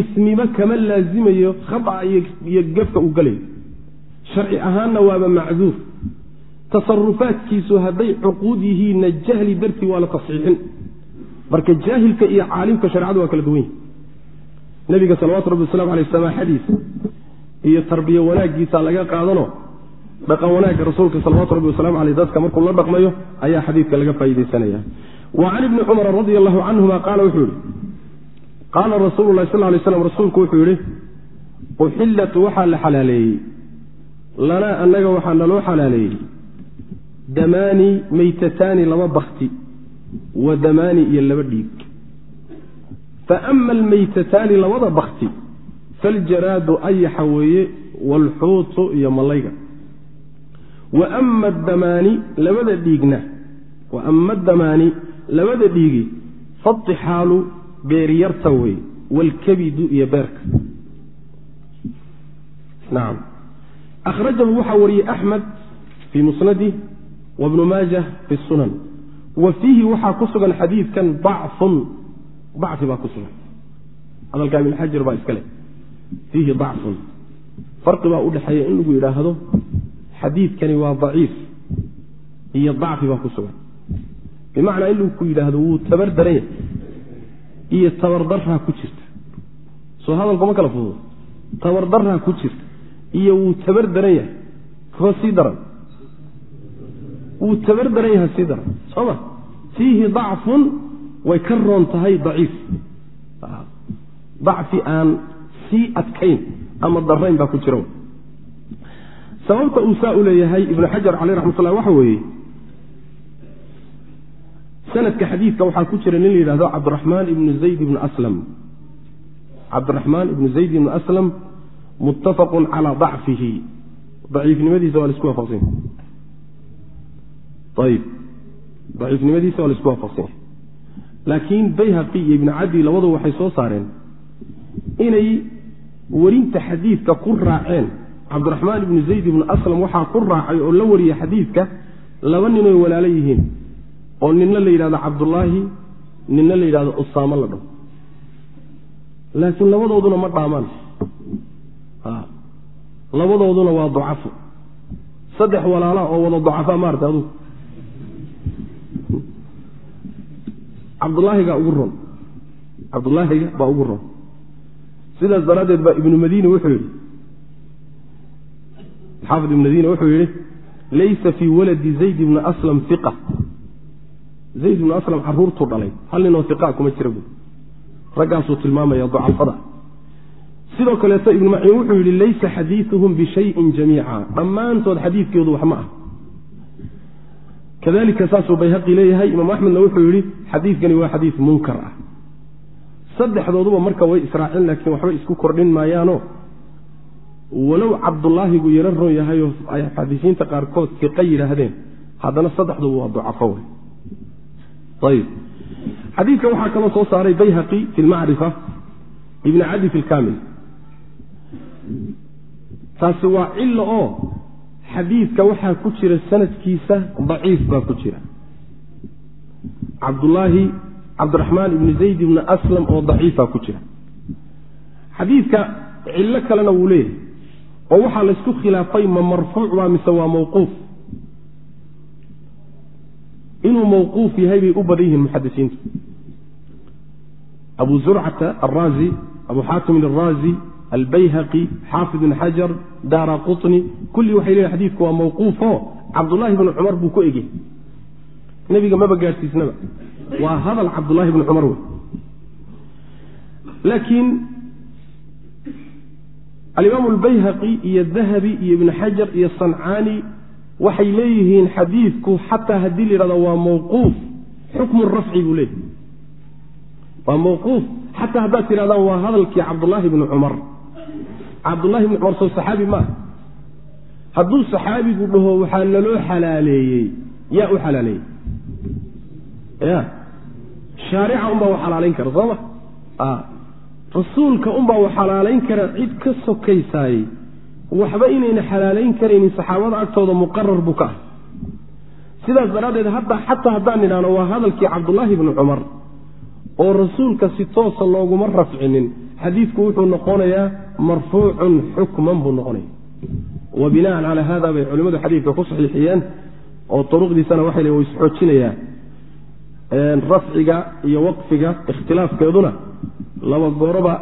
ismiba kama laazimayo khata iyo gefka uu galayo sharci ahaanna waaba macduur. Tasarufaadkiisu hadday cuquud yihiinna jahli dartii waa la tasxiixin. Marka jaahilka iyo caalimka sharecadu waa kala duwan yahi nabiga salawatu rabbi waslamu aleyh samaaxadiisa iyo tarbiye wanaaggiisa laga qaadano dhaqan wanaagga rasuulka salawatu rabbi waslamu aleyh dadka markuu la dhaqmayo ayaa xadiidka laga faaideysanaya wa can ibni cumara radi allahu canhuma qaala wuxuu yihi qaala rasuulu lahi sal lay slam rasuulku wuxuu yihi uxillat waxaa la xalaaleeyey. Lanaa annaga waxaa naloo xalaaleeyey. Damaani maytataani laba bakti wa damaani iyo laba dhiig. Faama almaytataani labada bakti faljaraadu ayaxa weeye waalxuutu iyo malayga wa ama damaani labada dhiigna wa ama damaani labada dhiigi fatixaalu beeryarta wey waalkabidu iyo beerka nacam akhrajahu waxaa wariyey axmed fii musnadi wabnu maajah fi sunan wa fiihi waxaa ku sugan xadiidkan dacfun dacfi baa ku sugan hadalka ibn baa iska fiihi dacfun. Farqi baa u dhexeeya in lagu yidhaahdo xadiidkani waa daciif iyo dacfi baa ku sugan. Bimacnaa in lagu yidhaahdo wuu tabar daran yahay iyo tabardaraa ku jirta. Soo hadalkuma kala fududo. Tabardaraa ku jirta iyo wuu tabar daran yahay koo sii daran. Wuu tabar daran yahay sii daran. Soo ma? Fiihi dacfun way ka roon tahay daciif sii adkayn ama darayn baa ku jira. Sababta uu saa u leeyahay ibnu xajar caleyh raxmat ullah waxa weeye sanadka xadiidka waxaa ku jira nin la yidhahdo cabdiraxmaan ibnu zayd ibnu aslam. Cabdiraxmaan ibnu zayd ibnu aslam muttafaqun calaa dacfihi. Daciifnimadiisa waa la isku waafaqsanya ayib daciifnimadiisa waa la isku waafaqsanya laakiin bayhaqi iyo ibnu cadi labadu waxay soo saareen inay werinta xadiidka ku raaceen cabdiraxmaan ibnu zayd ibnu aslam waxaa ku raacay oo la wariyay xadiidka laba ninoy walaalo yihiin oo ninna la yidhahdo cabdullaahi ninna la yidhahdo usaamo la dhaho laakiin labadooduna ma dhaamaan. Labadooduna waa ducafo saddex walaala oo wada ducafa maarata adugu cabdulaahiga ugu ron cabdulaahiga baa ugu ron sidaas daraaddeed baa ibnu madiine wuxuu yidhi xaafid ibnu madiine wuxuu yidhi laysa fii waladi zayd ibni aslam iqa zayd ibnu aslam caruurtuu dhalay hal ninoo iqa kuma jira buui raggaasuu tilmaamaya ducafada. Sidoo kaleeto ibnu maciin wuxuu yidhi laysa xadiiuhum bishayin jamiica. Dhammaantood xadiidkoodu wax ma ah. Kadalika saasuu bayhaqi leeyahay imaam axmedna wuxuu yidhi xadiidkani waa xadiid munkar ah saddexdooduba marka way israacin laakiin waxba isku kordhin maayaano. Walow cabdulaahigu yaro ron yahayoo ay xadiisiinta qaarkood fiqa yidhaahdeen. Haddana saddexduba waa ducafo wey. Ayib xadiidka waxaa kaloo soo saaray bayhaqi fi lmacrifa ibn cadi fi lkamil taasi waa cilo oo xadiidka waxaa ku jira sanadkiisa daciif baa ku jira. Cabdulaahi cabdiraxmaan ibni zayd ibni aslam oo daciifa ku jira. xadiidka cillo kalena wuu leeyahay oo waxaa laysku khilaafay ma marfuuc baa mise waa mawquuf? Inuu mawquuf yahay bay u badan yihiin muxadisiintu. Abu zurcata alraazi abu xaatimin alraazi albayhaqi xaafid ibn xajar daara quطni kulli waxay leeyihiin xadiidku waa mawquufo. Cabdullaahi bni cumar buu ku egey nebiga maba gaadhsiisnaba waa hadal cabdullaahi bni cumar wey laakiin alimaamu albayhaqi iyo dahabi iyo ibni xajar iyo sancaani waxay leeyihiin xadiidku xataa haddii la yidhahdo waa mawquuf xukmu rafci buu leeyahy waa mawquuf xataa haddaad tidhahdaan waa hadalkii cabdullaahi bni cumar. Cabdullahi bni cumar soo saxaabi maaha hadduu saxaabigu dhaho waxaa naloo xalaaleeyey. Yaa u xalaaleeyey ya shaarica unbaa u xalaalayn kara soo ma? Rasuulka unbaa u xalaalayn kara cid ka sokaysaayey waxba inayna xalaalayn karaynin saxaabada agtooda muqarar buu ka ah sidaas daraaddeed hadda xataa haddaan idhaahno waa hadalkii cabdullaahi bni cumar oo rasuulka si toosa looguma rafcinin. Xadiidku wuxuu noqonayaa marfuucun xukman buu noqonaya. Wa binaan calaa hada bay culimmadu xadiidka ku saxiixiyeen oo turuqdiisana waxay le way isxoojinayaan rafciga iyo waqfiga ikhtilaafkeeduna laba gooroba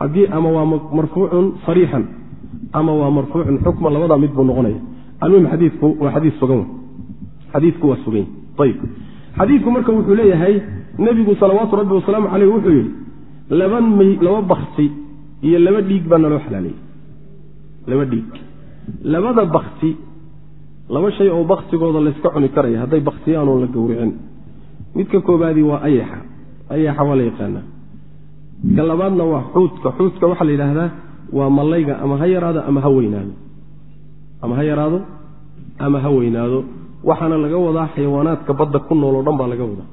haddii ama waa marfuucun sariixan ama waa marfuucun xukman labadaa mid buu noqonaya. Almuhim xadiidku waa xadiid sugan xadiidku waa sugan ayib xadiidku marka wuxuu leeyahay nebigu salawaatu rabbi wasalaamu caleyh wuxuu yidhi laba laba bakti iyo laba dhiig baa naloo xalaaleeyey laba dhiig. Labada bakti laba shay oo baktigooda layska cuni karaya hadday baktiyaanuun la gowricin midka koobaadii waa ayaxa. Ayaxa waa la yaqaanaa. Ka labaadna waa xuudka. Xuudka waxaa la yidhaahdaa waa mallayga ama ha yaraado ama ha weynaado. Ama ha yaraado ama ha weynaado. Waxaana laga wadaa xayawaanaadka badda ku nool oo dhan baa laga wadaa.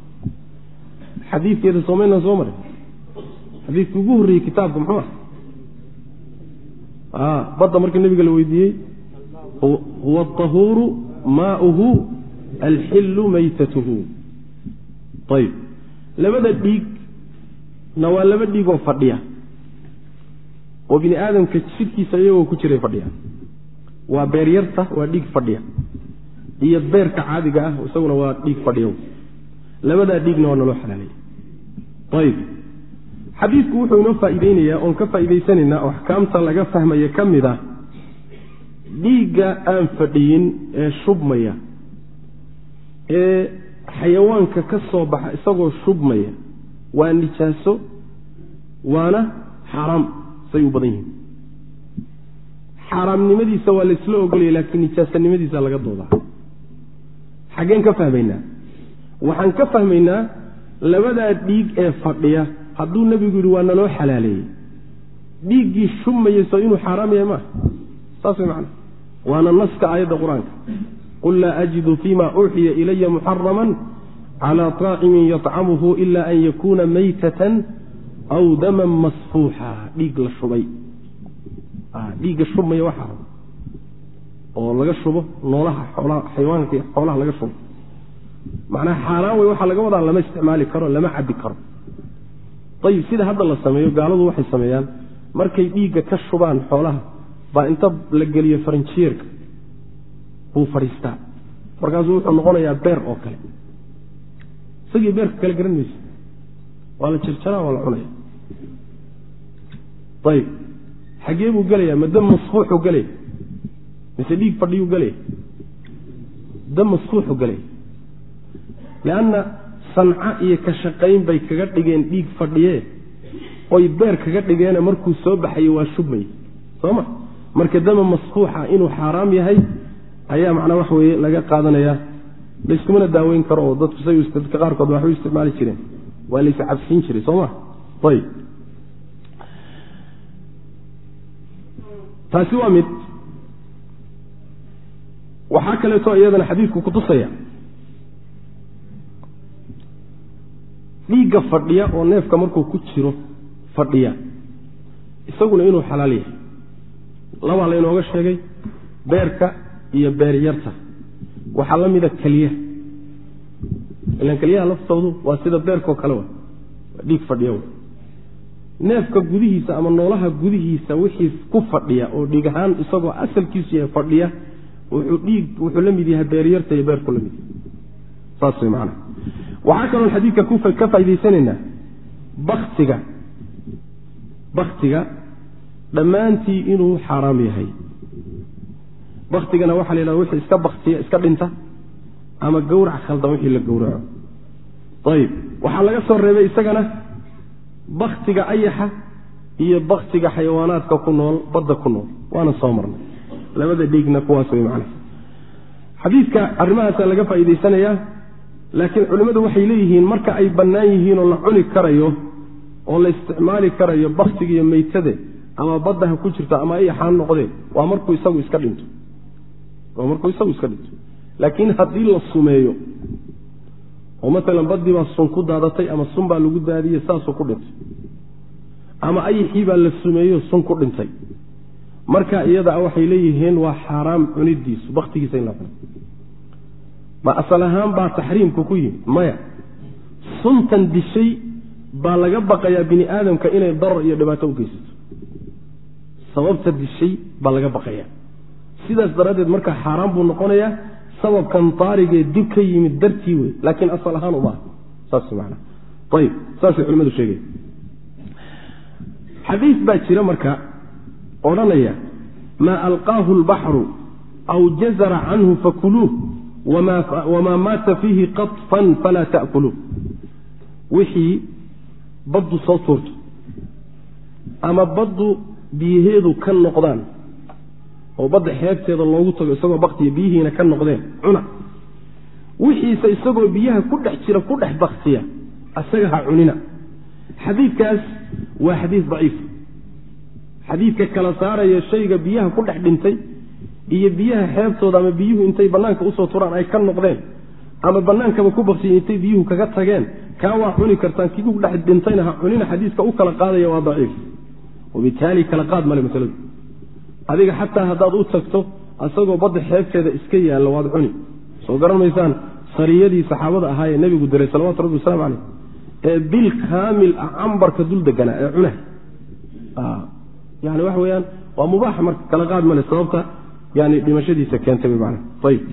Xadiidkeeda soomaynaan soo maray. Xadiidkii ugu horreeyey kitaabka muxuu ah badda markii nabiga la weydiiyey huwa aطahuuru maauhu alxillu maytatuhu ayib labada dhiig na waa laba dhiigoo fadhiya. Oo bini aadamka jidhkiisa iyagoo ku jiray fadhiya. Waa beeryarta waa dhiig fadhiya. Iyo beerka caadiga ah isaguna waa dhiig fadhiya labadaa dhiigna waa naloo xalaalaya ayib xadiidku wuxuu inoo faa'iideynayaa oon ka faa'iidaysanaynaa oo axkaamta laga fahmaya ka mid ah. Dhiigga aan fadhiyin ee shubmaya ee xayawaanka ka soo baxa isagoo shubmaya waa nijaaso waana xaaraam say u badan yihiin. Xaaraamnimadiisa waa laysla ogolaya laakiin nijaasanimadiisa laga doodaa. Xaggeen ka fahmaynaa. Waxaan ka fahmaynaa labadaa dhiig ee fadhiya hadduu nebigu yidhi waa naloo xalaaleeyey. Dhiiggii shubmayayso inuu xaaraam yahay maaha. Saas way waana naska aayadda qur'aanka qul laa ajidu fima uuxiya ilaya muxaraman cala طaacimin yطcamuhu ila an yakuuna maytatan aw daman masfuuxa dhiig la shubay dhiigga shubmaya waxaa oo laga shubo noolaha xayawaanka xoolaha laga shubo macnaha xaaraan wey waxaa laga wadaa lama isticmaali karo lama cabi karo ayib sida hadda la sameeyo gaaladu waxay sameeyaan markay dhiigga ka shubaan xoolaha baa inta la geliyo faranjiyeerka buu fadhiistaa. Markaasuu wuxuu noqonayaa beer oo kale. Isagii beerka kale garan maysa waa la jarjaraa waa la cunaya ayib. Xagee buu gelayaa ma dam masfuuxuu gelaya mise dhiig fadhiyuu gelaya dam masfuuxuu gelaya lianna sanca iyo ka shaqayn bay kaga dhigeen dhiig fadhiyee. Oy beer kaga dhigeene markuu soo baxayo waa shubmay soo ma? Marka dama masfuuxa inuu xaaraam yahay ayaa macnaa wax weeye laga qaadanayaa layskumana daaweyn karo oo dadku say dadka qaarkood waxay u isticmaali jireen. Waa lays cabsiin jiray soo ma? Ayib. Taasi waa mid. Waxaa kaleeto iyadana xadiidku kutusaya dhiigga fadhiya oo neefka markuu ku jiro fadhiya isaguna inuu xalaal yahay. Labaa laynooga sheegay beerka iyo beeryarta waxaa la mida keliyaha ilan keliyaha laftoodu waa sida beerkao kale wa waa dhiig fadhiya w neefka gudihiisa ama noolaha gudihiisa wixii ku fadhiya oo dhiig ahaan isagoo asalkiisu yahay fadhiya wuxuu dhiig wuxuu la mid yahay beeryarta iyo beerku la mid yahay. Saas way macana waxaa kaloon xadiidka ka faa'idaysanaynaa baktiga baktiga dhammaantii inuu xaaraam yahay baktigana waxaa la yidhahda wixii iska baktiya iska dhinta ama gawrac khaldan wixii la gowraco. Ayib waxaa laga soo reebay isagana baktiga ayaxa iyo baktiga xayawaanaadka ku nool badda ku nool. Waana soo marnay. Labada dhiigna kuwaas way macna xadiidka arrimahaasaa laga faa'iidaysanayaa laakiin culimmadu waxay leeyihiin marka ay bannaan yihiin oo la cuni karayo oo la isticmaali karayo baktiga iyo meytade ama badda ha ku jirto ama ayaxaan noqdee waa markuu isagu iska dhinto waa markuu isagu iska dhinto laakiin haddii la sumeeyo oo maalan baddii baa sun ku daadatay ama sun baa lagu daadiyey saasuu ku dhintay. Ama ayaxii baa la sumeeyo sun ku dhintay. Marka iyada waxay leeyihiin waa xaaraam cunidiisu baktigiisa in la cuno ma asal ahaan baa taxriimku ku yimi maya. Suntan dishay baa laga baqayaa bini aadamka inay darar iyo dhibaato u geysato. Sababta dishay baa laga baqayaa sidaas daraaddeed marka xaaraan buu noqonayaa sababkan daarigee dib ka yimid dartii wey laakiin asal ahaan uma saas man ayib saasay culimadu sheegaya xadiis baa jira marka odhanaya maa alqaahu lbaxru aw jazara canhu fakuluuh wamaa maata fiihi qaطfan falaa ta'kuluuh. Wixii baddu soo tuurto ama baddu biyaheedu ka noqdaan oo badda xeebteeda loogu tago isagoo baktiya biyihiina ka noqdeen cuna. Wixiise isagoo biyaha ku dhex jira ku dhex baktiya asaga ha cunina. Xadiidkaas waa xadiis daciif. Xadiidka kala saaraya shayga biyaha ku dhex dhintay iyo biyaha xeebtooda ama biyuhu intay bannaanka u soo turaan ay ka noqdeen ama bannaankaba ku baktiyay intay biyuhu kaga tageen kaa waa cuni kartaan kii ku dhex dhintayna ha cunina xadiiska u kala qaadaya waa daciif. Wabitaali kala qaad male masaladu adiga xataa haddaad u tagto asagoo badda xeebteeda iska yaalla waad cuni. Soo garan maysaan sariyadii saxaabada ahaa ee nebigu diray salawatu rabbi waslamu caleyh ee bil kaamil ah cambarka dul deganaa ee cuna yani waxa weeyaan waa mubaaxa marka kala qaad male sababta yani dhimashadiisa keentay man ayib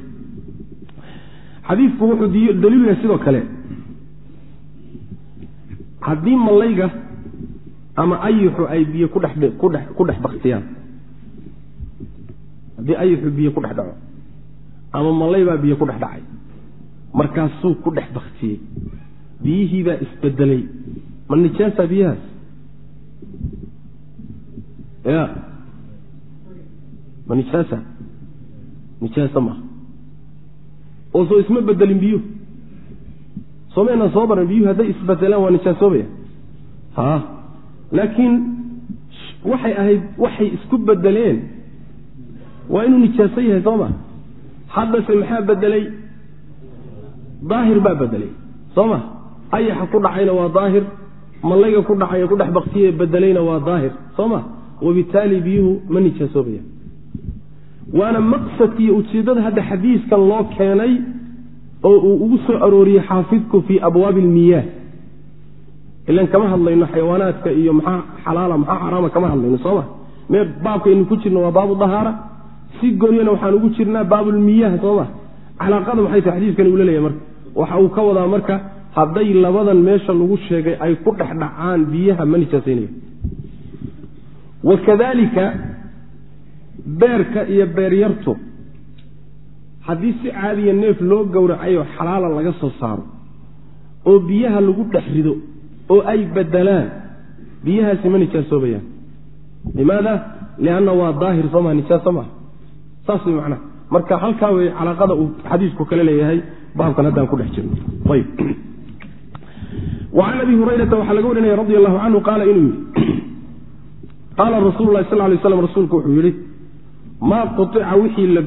xadiidku wuxuu daliil yahay sidoo kale haddii mallayga ama ayixu ay biyo ku dhex baktiyaan haddii ayixu biyo ku dhex dhaco ama mallay baa biyo ku dhex dhacay markaasuu ku dhex baktiyey biyihiibaa isbedelay. Ma nijaasa biyahaas? Ya. Ma nijaasa nijaasa maaha oo soo isma bedelin biyuhu soo maynaan soo baran biyuhu hadday isbedelaan waa nijaasoobaya ha laakiin waxay ahayd waxay isku bedeleen waa inuu nijaaso yahay soo ma haddase maxaa bedelay daahir baa bedelay soo ma ayaxa ku dhacayna waa daahir mallayga ku dhacay ku dhex baktiye bedelayna waa daahir soo ma biyuhu ma nijaasoobaya. Waana maqsadkiiyo ujeeddada hadda xadiiskan loo keenay oo uu ugu soo arooriyey xaafidku fii abwaabi ilmiyaah ilan kama hadlayno xayawaanaadka iyo maxaa xalaala maxaa xaraama kama hadlayno sooma mee baabkaynu ku jirno waa baabu dahaara si gooniyana waxaan ugu jirnaa baabulmiyaah sooma calaaqada maxay tahay? Xadiiskani uu leleeyahy marka. Waxa uu ka wadaa marka hadday labadan meesha lagu sheegay ay ku dhex dhacaan biyaha ma nijaasaynayo wakadalika beerka iyo beeryartu haddii si caadiya neef loo gowracayo xalaala laga soo saaro oo biyaha lagu dhex rido oo ay bedelaan biyahaasi ma nijaasoobayaan. Limaada? Lianna waa daahir sooma nijaaso maaha saas way macnaha. Marka halkaa wey calaaqada uu xadiisku kale leeyahay baabkan haddaan ku dhex jirno ayb wacan abi hurayrata waxaa laga warinaya radi allahu canhu qaala inuu yidhi qaala rasuulu lahi sal lay slam rasuulku wuxuu yidhi maa quica wixii la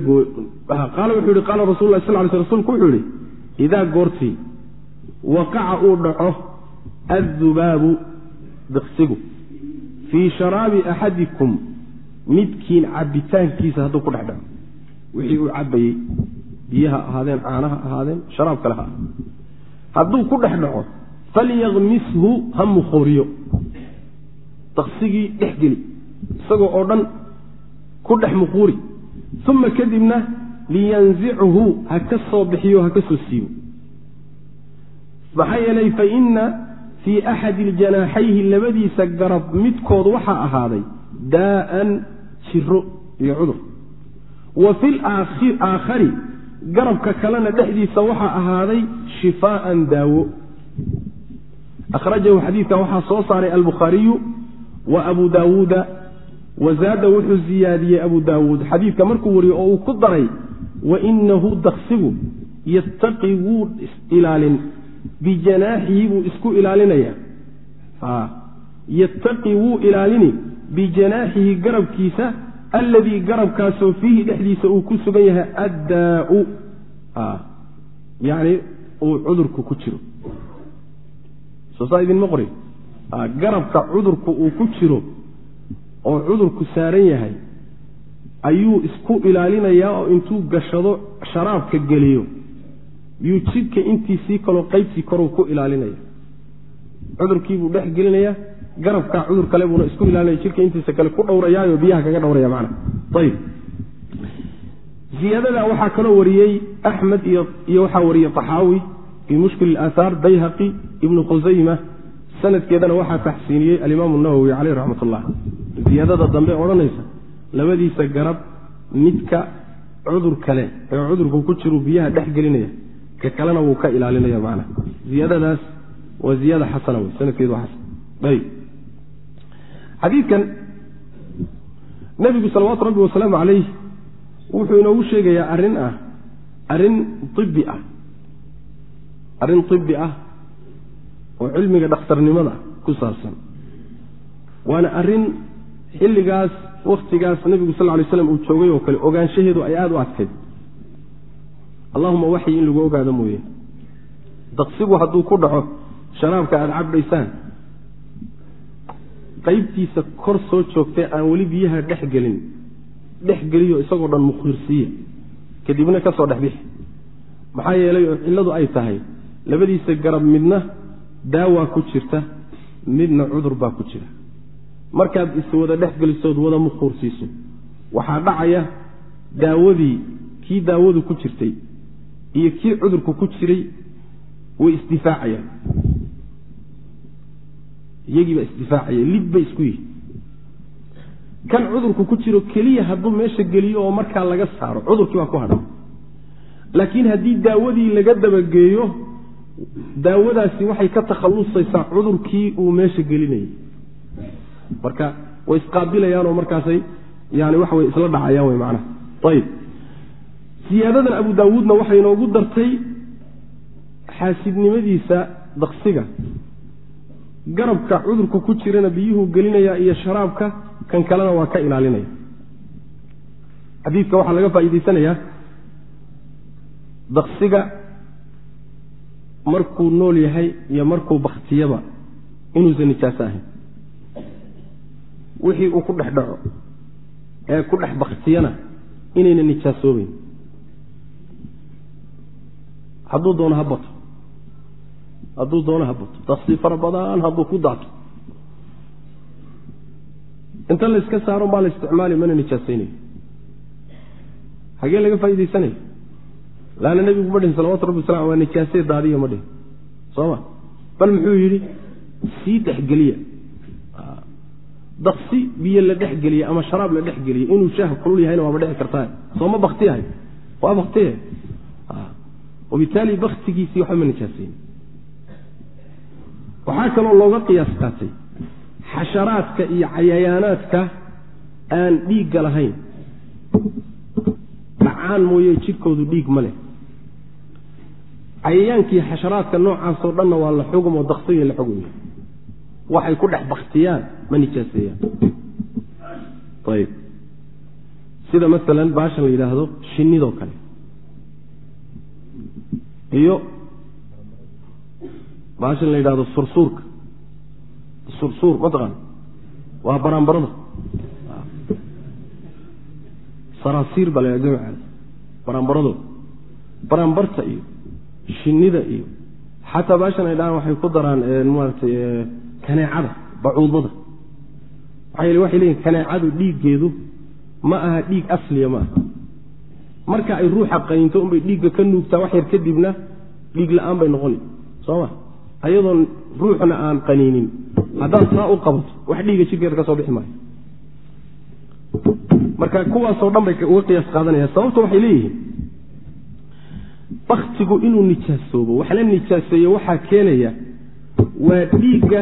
qaala wuxuu yihi qaala rasul lah sal lay sl rsulku wuxuu yihi idaa goortii waqaca uu dhaco addubaabu diqsigu fii sharaabi axadikum midkiin cabitaankiisa hadduu ku dhex dhaco wixii uu cabayey biyaha ahaadeen caanaha ahaadeen sharaab kale ha hadduu ku dhex dhaco falyakmishu ha mukhooriyo daksigii dhex geli isagoo oo dhan ku dhex muquuri. Uma kadibna liyanzichu ha ka soo bixiyo ha ka soo siibo maxaa yeelay faina fii axadi ljanaaxayhi labadiisa garab midkood waxaa ahaaday daa'an jiro iyo cudur. Wa fi laakhari garabka kalena dhexdiisa waxaa ahaaday shifaaan daawo. Akhrajahu xadiidkan waxaa soo saaray albukhaariyu wa abu daawuuda wazaada wuxuu ziyaadiyey abu daawuud xadiidka markuu wariyo oo uu ku daray wainahu daksigu yattaqi wuu ilaalin bijanaaxihi buu isku ilaalinaya. Yattaqi wuu ilaalini bijanaaxihi garabkiisa alladii garabkaasoo fiihi dhexdiisa uu ku sugan yahay addaau. Yani uu cudurku ku jiro. Soo saa idinma qoray garabka cudurku uu ku jiro oo cudurku saaran yahay ayuu isku ilaalinayaa oo intuu gashado sharaabka geliyo yuu jidhka intiisii kaloo qaybtii koruu ku ilaalinaya. Cudurkiibuu dhex gelinayaa garabkaa cudur kale buuna isku ilaalinaya jidhka intiisa kale ku dhowrayaayo biyaha kaga dhowraya macna. Ayib. Ziyaadadaa waxaa kaloo wariyey axmed iyo waxaa wariyey taxaawi fii mushkil aaahaar bayhaqi ibnu khusayma sanadkeedana waxaa taxsiiniyey alimaamu nawowi caleyh raxmat ullah ziyaadada dambe odhanaysa labadiisa garab midka cudur kale ee cudurku ku jiru biyaha dhex gelinaya ka kalena wuu ka ilaalinaya macna. Ziyaadadaas waa ziyaada xasana wey sanadkeedu xasan. Ayb xadiidkan nebigu salawaatu rabbi wasalaamu calayh wuxuu inoogu sheegayaa arrin ah arrin ibi ah. Arrin ibi ah oo cilmiga dhakhtarnimada ku saabsan. Waana arrin xilligaas wakhtigaas nebigu sal ly slam uu joogay oo kale ogaanshaheedu ay aada u adkayd. Allahuma waxyi in lagu ogaado mooye. Daqsigu hadduu ku dhaco sharaabka aada cabdhaysaan qaybtiisa kor soo joogtay aan weli biyaha dhex gelin dhex geliyo isagoo dhan mukhirsiiya kadibna ka soo dhex bixi. Maxaa yeelay oo cilladu ay tahay labadiisa garab midna daawaa ku jirta midna cudur baa ku jira. Markaad iswada dhex gelisood wada mukhuursiiso waxaa dhacaya daawadii kii daawadu ku jirtay iyo kii cudurku ku jiray way isdifaacayaan iyagiibaa isdifaacaya lid bay isku yihi kan cudurku ku jiro keliya hadduu meesha geliyo oo markaa laga saaro cudurkii baa ku hadhan laakiin haddii daawadii laga dabageeyo daawadaasi waxay ka takhallusaysaa cudurkii uu meesha gelinayay. Marka way isqaabilayaan oo markaasay yani waxa way isla dhacayaan wey macnaha. Ayib siyaadadan abu daawuudna waxay inoogu dartay xaasidnimadiisa daqsiga garabka cudurku ku jirana biyuhu gelinaya iyo sharaabka kan kalena waa ka ilaalinaya. Xadiidka waxaa laga faa'iidaysanayaa daqsiga markuu nool yahay iyo markuu baktiyaba inuusan nijaaso ahayn. Wixii uu ku dhex dhaco ee ku dhex baktiyana inayna nijaasoobeyn hadduu doono ha bato hadduu doono ha bato. Daqsi fara badan hadduu ku daato inta la yska saaro maa la isticmaali mana nijaasaynayo hagee laga faa'idaysanayo laana nebigu ma dhihin salawatu rabbi waslam waa nijaasee daadiya ma dhihin. Sooma bal muxuu yidhi sii dhexgeliya daqsi biyo la dhexgeliya ama sharaab la dhexgeliya inuu shaah kulul yahayna waaba dhici kartaa sooma baktiyahay waa baktiye wabitaali baktigiisii waxba ma nijaasayn waxaa kaloo looga qiyaas qaatay xasharaadka iyo cayayaanaadka aan dhiigga lahayn. Dhacaan mooye jidhkoodu dhiig ma leh. Cayayaankii xasharaadka noocaasoo dhanna waa la xugum oo daksiga la xugum. Waxay ku dhex baktiyaan ma nijaaseeyaan. Ayib sida masalan baashan la yidhaahdo shinnidoo kale. Iyo baashan la yidhahdo sursuurka sursuur mataqaan waa baraanbarada saraasiir baa la jamceeda baraanbaradooda baraanbarta iyo shinnida iyo xataa baashan ay dhahaan waxay ku daraan maaratay kaneecada bacuudada maxaa yeele waxay leeyihiin kaneecadu dhiiggeedu ma aha dhiig asliya ma aha. Marka ay ruuxa qaniinto unbay dhiigga ka nuugtaa wax yar kadibna dhiig la'aan bay noqoni. Soo ma ayadoon ruuxna aan qaniinin. Haddaad saa u qabato wax dhiiga jirkeeda ka soo bixi maayo. Marka kuwaasoo dhan bay uga qiyaas qaadanayaan sababta waxay leeyihiin baktigu inuu nijaasoobo wax la nijaaseeyo waxaa keenaya waa dhiigga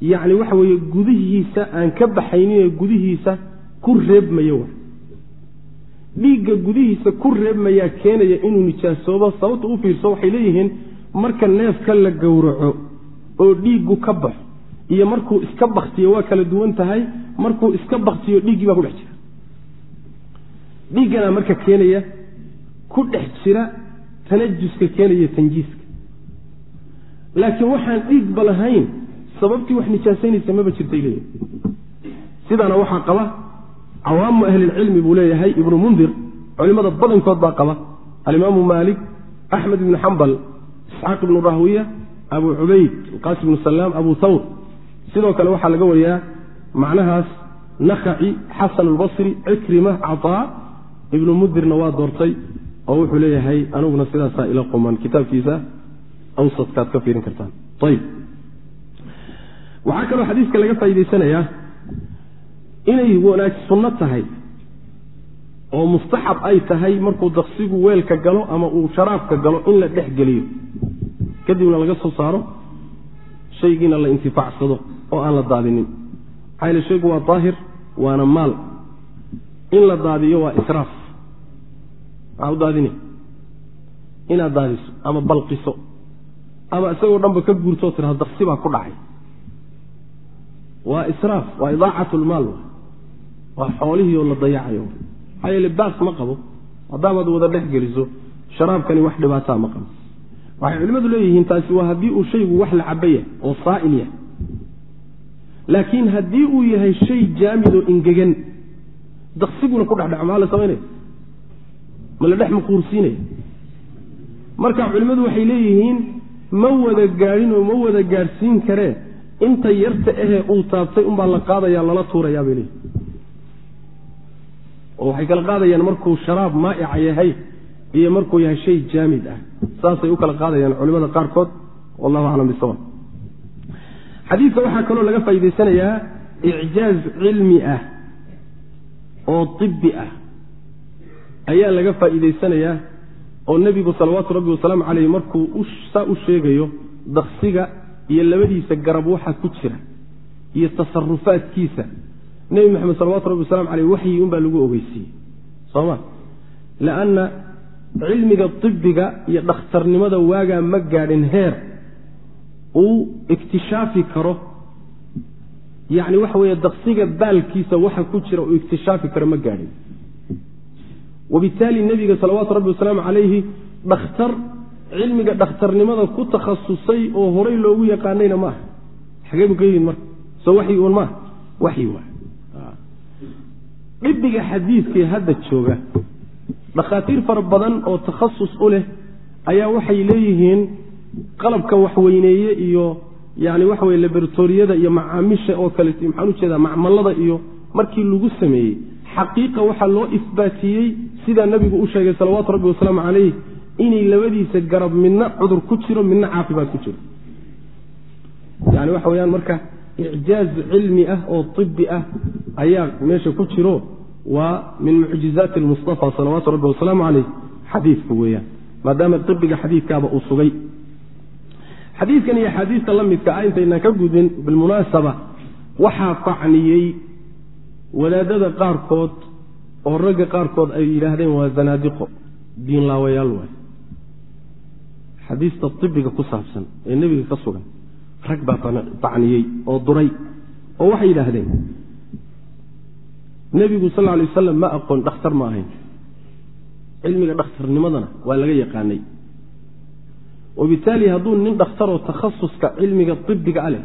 yacni waxa weeye gudihiisa aan ka baxayninee gudihiisa ku reebmayo wa dhiigga gudihiisa ku reebmayaa keenaya inuu nijaasoobo sababta u fiirso waxay leeyihiin marka neefka la gowraco oo dhiiggu ka baxo iyo markuu iska baktiyo waa kala duwan tahay markuu iska baktiyo dhiiggii baa ku dhex jira. Dhiigganaa marka keenaya ku dhex jira tanajuska keenaya tanjiiska. Laakiin waxaan dhiigba lahayn sababtii wax nijaasaynaysa maba jirtay leeyahay. Sidaana waxaa qaba cawaamu ahlilcilmi buu leeyahay ibnu mundir culimmada badankood baa qaba. Alimaamu maalik axmed ibnu xambal isxaaq ibnu rahwiya abu cubayd alqaasim ibnu salaam abu thawr. Sidoo kale waxaa laga wariyaa macnahaas nakaci xasan albasri cikrima cataa ibnu mundirna waa doortay oo wuxuu leeyahay aniguna sidaasaa ila quman kitaabkiisa awsadkaad ka fiirin kartaan. Ayb waxaa kaloo xadiiska laga faa'idaysanayaa inay wanaag sunno tahay oo mustaxab ay tahay markuu daqsigu weelka galo ama uu sharaabka galo in la dhex geliyo kadibna laga soo saaro shaygiina la intifaacsado oo aan la daadinin. Maxaa yale shaygu waa daahir waana maal. In la daadiyo waa israaf. Maxaa u daadini? Inaad daadiso ama balqiso ama isagoo dhanba ka guurtoo tiraado daqsi baa ku dhacay. Waa israaf waa idaacat lmaal waa xoolihii oo la dayacayo. Maxaa yeele baas ma qabo. Haddaamaad wada dhex geliso sharaabkani wax dhibaataa ma qabo waxay culimmadu leeyihiin taasi waa haddii uu shaygu wax la cabaya oo saa'il yahay. Laakiin haddii uu yahay shay jaamid oo ingegan daqsiguna ku dhexdhaco maxaa la samaynaya ma la dhex maquursiinaya marka culimmadu waxay leeyihiin ma wada gaadhin oo ma wada gaadhsiin karee inta yarta ahee uu taabtay unbaa la qaadaya lala tuurayaa bay leeyihiin oo waxay kala qaadayaan markuu sharaab maa'ica yahay iyo markuu yahay shay jaamid ah. Saasay u kala qaadayaan culimada qaarkood. Wallahu aclam bisawab xadiidka waxaa kaloo laga faa'idaysanayaa icjaaz cilmi ah oo tibi ah. Ayaa laga faa'iidaysanayaa oo nebigu salawaatu rabbi wasalaamu caleyh markuu saa u sheegayo daqsiga iyo labadiisa garab waxa ku jira iyo tasarufaadkiisa. Nebi maxamed salawatu rabbi wasalamu caleyh waxyi unbaa lagu ogeysiiyey. Sooma cilmiga tibiga iyo dhakhtarnimada waagaa ma gaadhin heer uu ikhtishaafi karo. Yacni waxa weeye daqsiga baalkiisa waxa ku jira uu ikhtishaafi karo ma gaadhin. Wabitaali nebiga salawaatu rabbi wasalaamu calayhi dhakhtar cilmiga dhakhtarnimada ku takhasusay oo horay loogu yaqaanayna maaha xagee bu ka yimid marka? Soo waxyi un maaha waxyi waa. Dhibiga xadiidkee hadda jooga dhakhaatiir fara badan oo takhasus u leh ayaa waxay leeyihiin qalabkan waxweyneeye iyo yani waxa weye laboratoriyada iyo macaamisha oo kale maxaan u jeedaa macmalada iyo markii lagu sameeyey. Xaqiiqa waxaa loo isbaatiyey sidaa nebigu u sheegay salawaatu rabbi wasalaamu calayh inay labadiisa garab midna cudur ku jiro midna caafimaad ku jiro. Yani waxa weyaan marka icjaaz cilmi ah oo tibi ah ayaa meesha ku jiro waa min mucjizaati lmustafa salawaatu rabbi wasalaamu caleyh xadiidka weeyaan. Maadaama ibiga xadiidkaaba uu sugay. Xadiidkan iyo axaadiista la ah intaynaan ka gudin bilmunaasaba waxaa tacniyey wadaadada qaarkood oo ragga qaarkood ay yidhaahdeen waa zanaadiqo diinlaawayaal waay. Xadiista ibiga ku saabsan ee nebiga ka sugan rag baa tacniyey oo duray oo waxay yidhaahdeen nebigu sal ly wasalam ma aqoon dhakhtar ma ahayn. Cilmiga dhakhtarnimadana waa laga yaqaanay. Wabitaali hadduu nin dhakhtaroo takhasuska cilmiga ibiga a leh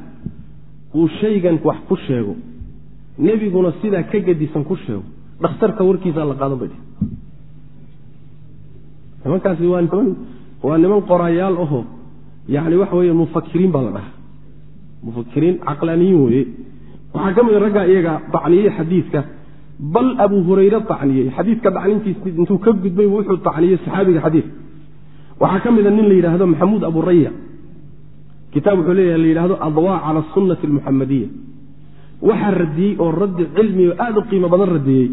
uu shaygan wax ku sheego nebiguna sidaa ka gadisan ku sheego dhakhtarka warkiisaa la qaadan bay nimankaasi waa niman qoraayaal aho yani waxa weeye mufakiriin baa la dhahaa. Mufakiriin caqlaaniyiin weeye waxaa ka mida raggaa iyaga dacniyey xadiidka bal abu hurayre dacniyey xadiidka dacnintiis intuu ka gudbay wuxuu dacniyey saxaabiga xadiidka waxaa ka mida nin la yidhaahdo maxamuud aburaya kitaab wuxuu leeyahay la yidhahdo adwaa cala sunnati almuxamadiya waxaa radiyey oo raddi cilmi oo aada u qiimo badan radiyey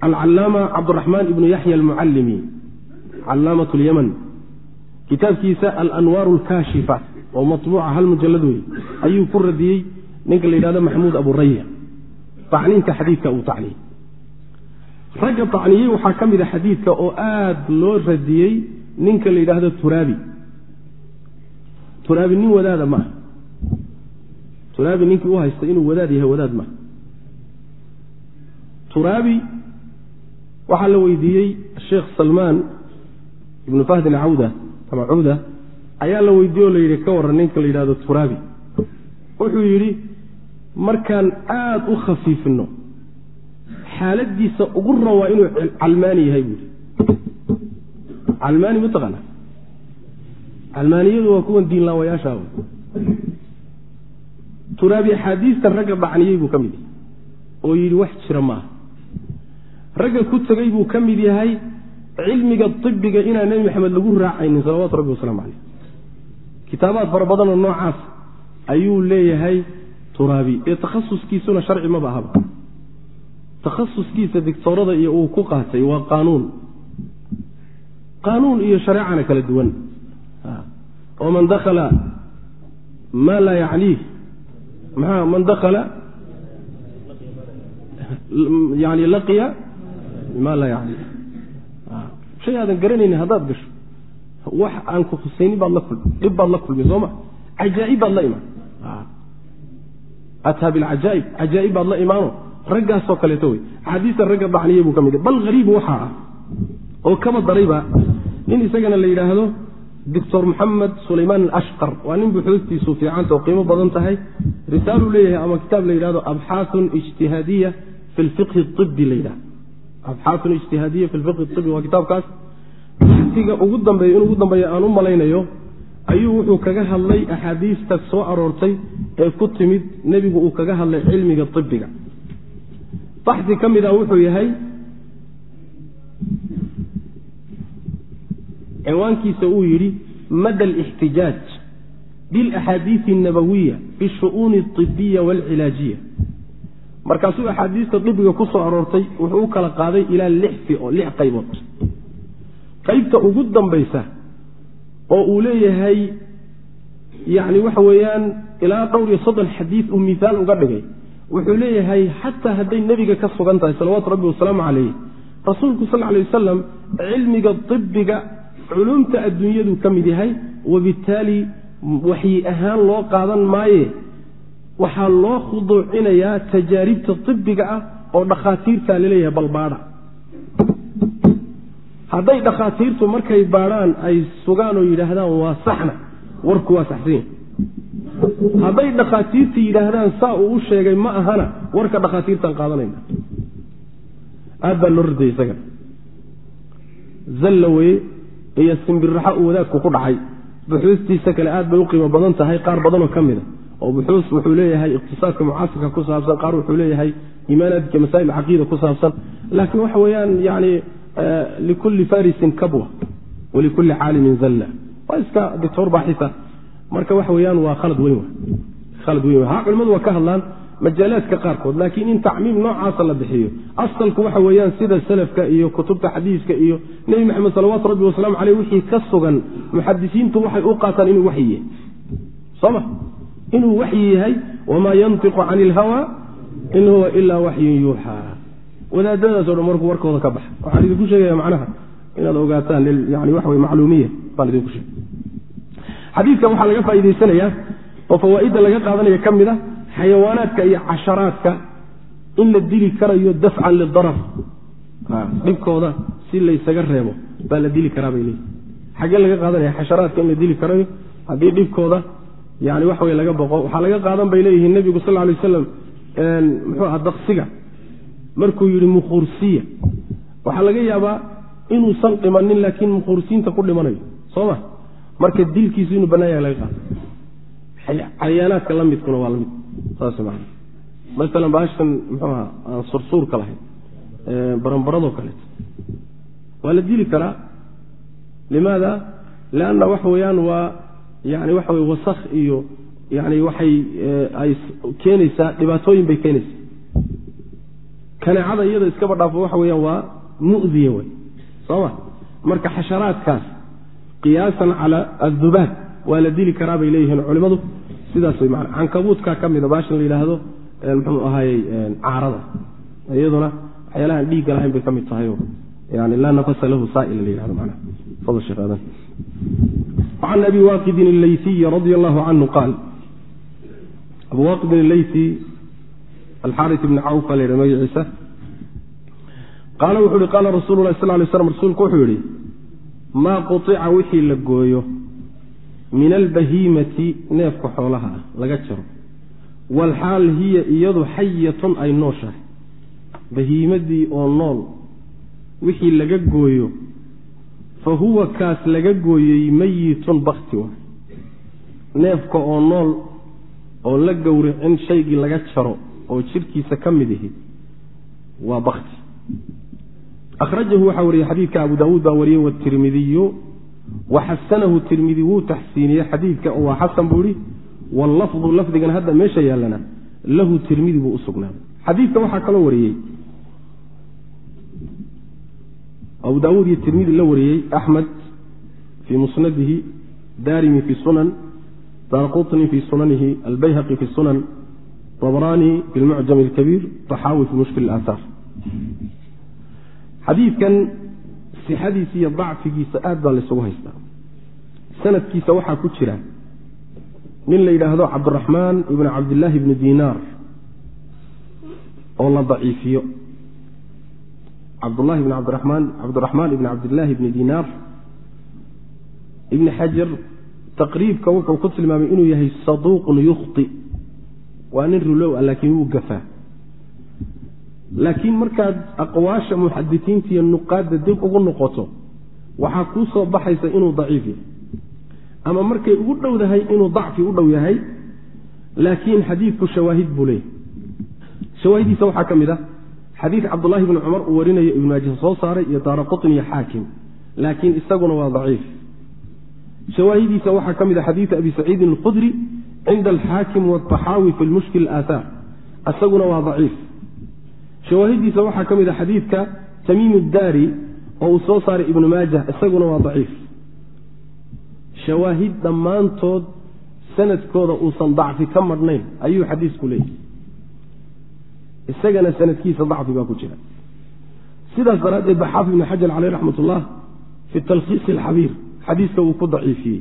alcalaama cabduraxmaan ibnu yaxya almucallimi calaamat lyaman kitaabkiisa alanwaaru alkaashifa oo mabuuca hal mujalad wey ayuu ku radiyey ninka la yidhahdo maxamuud aburaya tacniinka xadiidka uu tacniyey ragga tacniyey waxaa ka mid a xadiidka oo aada loo radiyey ninka la yidhaahdo turaabi. Turaabi nin wadaada maaha turaabi ninkii u haysta inuu wadaad yahay wadaad maaha turaabi waxaa la weydiiyey sheekh salmaan ibnu fahd alcawda ama cawda ayaa la weydiiye oo la yidhi ka warran ninka la yidhahdo turaabi. Wuxuu yidhi markaan aada u khafiifino xaaladiisa ugu ran waa inuu calmaani yahay buuhi calmaani mataqaana calmaaniyadu waa kuwan diinlaawayaasha turaabi axaadiista ragga dhacniyey buu ka mid yahay oo yidhi wax jira maaha ragga ku tegey buu ka mid yahay cilmiga ibiga inaan nebi maxamed lagu raacaynin salawatu rabbi wasalaamu caleyh kitaabaad fara badanoo noocaas ayuu leeyahay turaabi ee takhasuskiisuna sharci maba ahaba. Takhasuskiisa dictoorada iyo uu ku qaatay waa qaanuun. Qaanuun iyo shareecana kala duwan. Man dakala maa laa yacniih maxaa man dakala yani laqiya maa laa yacniih shay aadan garanaynin haddaad gasho wax aan ku khusaynin baad la kulmi dhib baad la kulmi sooma cajaa'ib baad la imaan ataa bilcajaaib cajaa'ib baad la imaano raggaasoo kaleeto wey axaadiista ragga dacniye buu ka mid bal hariib waxaa ah oo kaba darayba nin isagana la yidhaahdo doctor moxamed sulaymaan alashqar waa nin buxuustiisu fiicanta oo qiimo badan tahay risaaluu leeyahay ama kitaab la yidhahdo abxaaun ijtihaadiya fi lfiqhi ibi la yidhahdo abxaaun ijtihaadiya fi lfiqhi ibi waa kitaabkaas baxsiga ugu dambeeyo in ugu dambeeya aan u malaynayo ayuu wuxuu kaga hadlay axaadiista soo aroortay ee ku timid nebigu uu kaga hadlay cilmiga ibiga baxsi ka mid a wuxuu yahay ciwaankiisa uu yidhi mada alixtijaaj bilaxaadiisi annabawiya fi shu'uuni aibiya waalcilaajiya markaasuu axaadiista dibiga ku soo aroortay wuxuu u kala qaaday ilaa lix qaybood. Qaybta ugu dambaysa oo uu leeyahay yacni waxa weeyaan ilaa dhowr iyo soddon xadiid uu mihaal uga dhigay. Wuxuu leeyahay xataa hadday nebiga ka sugan tahay salawaatu rabbi wasalaamu calayh rasuulku sal lay wasalam cilmiga ibiga culumta adduunyaduu ka mid yahay wabittaali waxyi ahaan loo qaadan maaye. Waxaa loo khuduucinayaa tajaaribta ibiga ah oo dhakhaatiirtaa la leeyahay balbaadha hadday dhakhaatiirtu markay baadhaan ay sugaan oo yidhaahdaan waa saxna warku waa saxsanya hadday dhakhaatiirta yidhaahdaan saa uu u sheegay ma ahana warka dhakhaatiirtaan qaadanayna aad baa loo ridaya isaga. Zalla weye iyo simbiraxo uu wadaadku ku dhacay. Buxuustiisa kale aad bay u qiimo badan tahay qaar badanoo ka mid a. Oo buxuus wuxuu leeyahay iqtisaadka mucaasirka ku saabsan qaar wuxuu leeyahay iimaanaadka masaa'il caqiida ku saabsan. Laakiin waxa weeyaan yani likulli farisin kabwa walikulli caalimin zalla waa iska doctor baaxisa marka waxa weeyaan waa khalad weyn khalad weyn ha culimadu waa ka hadlaan majaalaadka qaarkood laakiin in tacmiim noocaasa la bixiyo. Asalku waxa weeyaan sida salafka iyo kutubta xadiiska iyo nebi maxamed salawaatu rabbi wasalaamu caleyh wixii ka sugan muxadisiintu waxay u qaataan inuu waxyi yahay. Soma inuu waxyi yahay wamaa yantiqu cani ilhawa in huwa ilaa waxyun yuuxaa wadaadadaas o dhan markuu warkooda ka baxa. Waxaan idinku sheegaya macnaha. Inaad ogaataan yani waxa wey macluumiya baan idinku sheegay xadiidkan waxaa laga faa'idaysanayaa oo fawaa'idda laga qaadanaya ka mid a xayawaanaadka iyo casharaadka in la dili karayo dafcan lidarar. Dhibkooda si laysaga reebo baa la dili karaa bay leeyihi xaggee laga qaadanaya xasharaadka in la dili karayo haddii dhibkooda yani wax wey laga boqo waxaa laga qaadan bay leeyihiin nebigu sal lay waslam muxuu aha daqsiga. Markuu yidhi mukhuursiya waxaa laga yaabaa inuusan dhimanin laakiin mukhuursiinta ku dhimanayo. Soo ma marka dilkiisu inuu bannaan yahay laga qaado cayaanaadka la midkuna waa la mid saas maa masalan baashan muxuu aha aan sursuurka lahayn baranbaradoo kaleeto waa la dili karaa. Limaada? Lianna waxa weeyaan waa yani waxa weye wasakh iyo yani waxay ay keenaysaa dhibaatooyin bay keenaysaa. Kaneecada iyada iskaba dhaafo waxa weeyaan waa mu'diya wey sooma marka xasharaadkaas qiyaasan cala addubaab waa la dili karaa bay leeyihiin culimmadu sidaas way maana cankabuudkaa ka mida baashan la yidhaahdo muxuu ahaayey caarada iyaduna waxyaalahaan dhiigga lahayn bay ka mid tahay. Oo yani laa nafasa lahu saa'ila la yihahdo manaa fadl sheekh aadan can abi waaqidin allaysiyi radi allahu canhu qaal abu waaqidin allaysi alxaris ibni cawf baa la yidhaha magaciisa qaala wuxuu yihi qaala rasuulu lahi sal lay slam rasuulku wuxuu yidhi maa qutica wixii la gooyo min albahiimati neefka xoolaha ah laga jaro. Walxaal hiya iyadu xayatun ay nooshahay bahiimadii oo nool wixii laga gooyo fa huwa kaas laga gooyey mayitun bakti wa neefka oo nool oo la gowricin shaygii laga jaro oo jidhkiisa ka mid ihi waa bakti akhrajahu waxaa wariyey xadiidka abu daawuud baa wariyey watirmidiyu waxasanahu tirmidi wuu taxsiiniyey xadiidka waa xasan buu ihi wallafdu lafdigan hadda meesha yaallana lahu tirmidi buu u sugnaaday xadiidka waxaa kaloo wariyey abu daawuud iyo tirmidi la wariyey axmed fii musnadihi daarimi fi sunan daarqutni fii sunanihi albayhaqi fi sunan abraani fi lmucjam alkabiir taxaawi fi mushkil aaaar xadiidkan sixadiisa iyo dacfigiisa aad baa laysugu haystaa. Sanadkiisa waxaa ku jira nin la yidhaahdo cabdiraxmaan ibni cabdillaahi ibni dinaar oo la daciifiyo. Cabdullahi ibn cabdiramaan cabdiraxmaan ibni cabdillaahi ibni dinaar ibni xajar taqriibka wuxuu ku tilmaamay inuu yahay saduuqun yukhti. Waa nin rulow ah laakiin wuu gafaa laakiin markaad aqwaasha muxadisiinta iyo nuqaadda dib ugu noqoto waxaa kuu soo baxaysa inuu daciif yahay. Ama markay ugu dhowdahay inuu dacfi u dhow yahay laakiin xadiidku shawaahid buu leeyahy shawaahidiisa waxaa ka mid ah xadiid cabdullahi bni cumar uu warinayo ibnu maajah soo saaray iyo daara qutni iyo xaakim. Laakiin isaguna waa daciif. Shawaahidiisa waxaa ka mid ah xadiidu abi saciidin alkhudri cinda alxaakim wataxaawi fi lmushkil aaahaar isaguna waa daciif shawaahidiisa waxaa ka mid a xadiidka tamiim daari oo uu soo saaray ibnu maajah isaguna waa daciif. Shawaahid dhammaantood sanadkooda uusan dacfi ka madhnayn ayuu xadiisku leeyahy isagana sanadkiisa dacfi baa ku jira. Sidaas daraaddeed ba xaafid ibnu xajar caleyh raxmat ullah fi talkhiisi alxabiir xadiiska uu ku daciifiyey.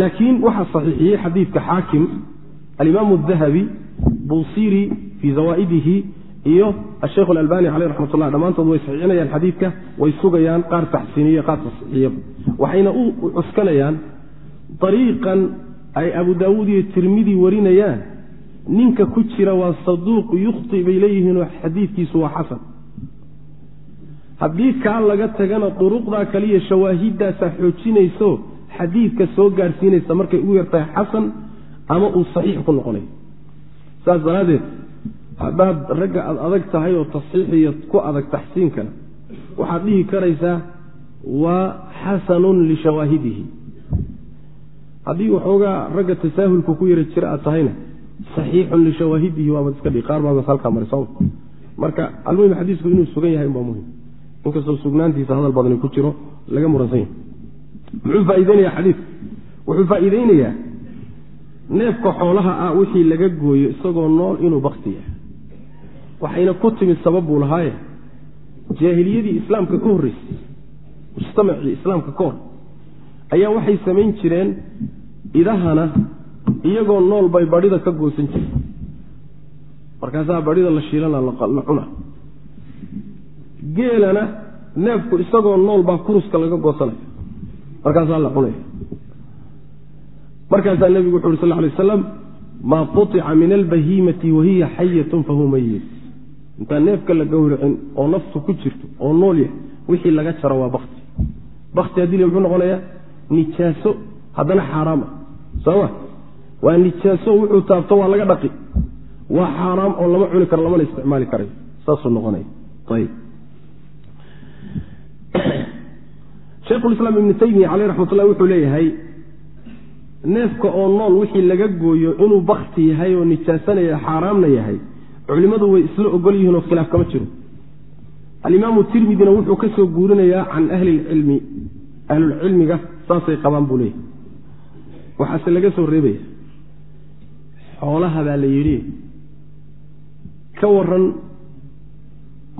Laakiin waxaa saxiixiyey xadiidka xaakim alimaamu dahabi buusiri fii zawaa'idihi iyo asheikh alalbani caleyh raxmat ullah dhammaantood way saxiixinayaan xadiidka way sugayaan qaar taxsiiniye qaar tasxiixiyaba waxayna u cuskanayaan dariiqan ay abu daawuud iyo tirmidi warinayaan. Ninka ku jira waa saduuq yukhti bay leeyihiinoo xadiidkiisu waa xasan. Haddii kaa laga tagana duruqdaa kaliya shawaahidaasaa xoojinayso xadiidka soo gaarsiinaysa markay ugu yartahay xasan ama uu saxiix ku noqonayo saas daraaddeed haddaad ragga aad adag tahay oo tasxiixiyo ku adag taxsiinkana waxaad dhihi karaysaa waa xasanun lishawaahidihi haddii waxoogaa ragga tasaahulka ku yara jira aad tahayna saxiixun lishawaahidihi waabad iska dhii qaar baabas halkaa maray sooma marka almuhim xadiisku inuu sugan yahay unbaa muhiim. Inkastoo sugnaantiisa hadal badani ku jiro laga muransan yahay. Muxuu faaiideynayaa xadiidku wuxuu faa'iideynayaa neefka xoolaha ah wixii laga gooyo isagoo nool inuu bakti yahay waxayna ku timid sabab buu lahaaye. Jaahiliyadii islaamka ka horreysay mujtamacii islaamka ka hor ayaa waxay samayn jireen idahana iyagoo nool bay badhida ka goosan jireen. Markaasaa badhida la shiilana la cuna. Geelana neefku isagoo nool baa kuruska laga goosanaya. Markaasaa la cunaya. Markaasaa nebigu wuxu uhi sal lay aslam maa quطica min albahiimati wahiya xayatun fahuwa mayit intaan neefka la gowracin oo naftu ku jirto oo nool yahay wixii laga jaro waa bakti bakti haddii muxuu noqonayaa nijaaso haddana xaaraam ah. Sooma waa nijaaso wuxuu taabto waa laga dhaqi. Waa xaaraam oo lama cuni karo lamana isticmaali karayo saasuu noqonaya. Ayb sheikhulislaam ibnu taymiya caleyh raxmatullah wuxuu leeyahay neefka oo nool wixii laga gooyo inuu bakti yahay oo nijaasanaya xaaraamna yahay culimmadu way isla ogol yihiin oo khilaaf kama jiro. Alimaamu tirmidina wuxuu ka soo guurinayaa can ahli lcilmi ahlulcilmiga saasay qabaan buu leeyahay. Waxaase laga soo reebaya xoolaha baa la yidhi ka waran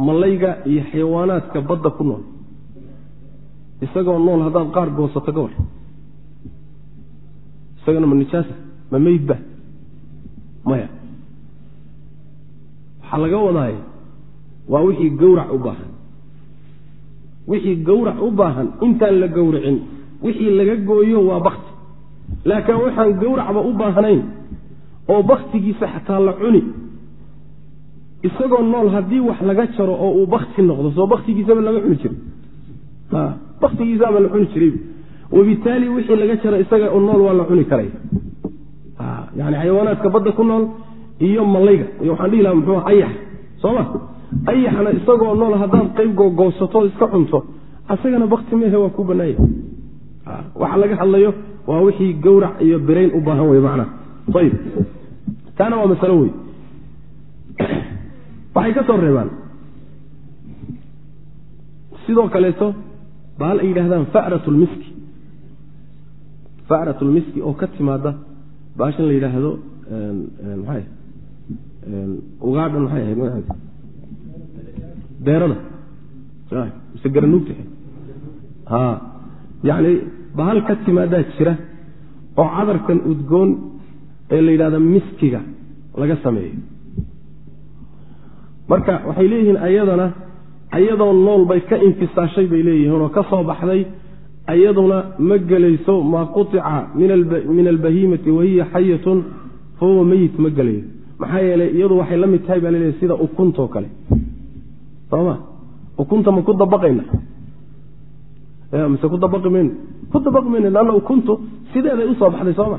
malayga iyo xayawaanaadka badda ku nool. Isagoo nool haddaad qaar goosato ka waran isagana ma nijaasa ma meydba maya waxaa laga wadaay waa wixii gawrac u baahan. Wixii gawrac u baahan intaan la gowracin. Wixii laga gooyo waa bakti. Laakiin waxaan gawracba u baahnayn oo baktigiisa xataa la cuni. Isagoo nool haddii wax laga jaro oo uu bakti noqdo soo baktigiisaba lama cuni jiro baktigiisaaba la cuni jiray wabitaali wixii laga jaro isaga nool waa la cuni karay. Yani xayawaanaadka badda ku nool iyo malayga. Iyo waxaan dhihi laha muxuu ayax. Sooma ayaxna isagoo nool haddaad qayb googowsato iska cunto asagana bakti mehe waa ku banaanya waxa laga hadlayo waa wixii gawrac iyo birayn u baahan wey macnaa ayib taana waa masalo wey waxay ka soo reebaan. Sidoo kaleeto bahal ay yidhahdaan farat lmiski farat lmiski oo ka timaada baashan la yidhaahdo maxay ugaadhan maxay ahayd? Magaceed beerada mise garanuugta ha yacni bahal ka timaadaa jira oo cadarkan udgoon ee la yidhahda miskiga laga sameeyo. Marka waxay leeyihiin ayadana ayadoo nool bay ka infisaashay bay leeyihiin oo ka soo baxday ayaduna ma gelayso maa qutica min albahiimati wahiya xayatun fahuwa meyit ma gelayo maxaa yeelay iyadu waxay la mid tahay baa laleeyahy sida ukuntoo kale. Sooma ukunta ma ku dabaqayna? Mise ku dabaqi mayno? Ku dabaqi mayno lanna ukuntu sideeday u soo baxday sooma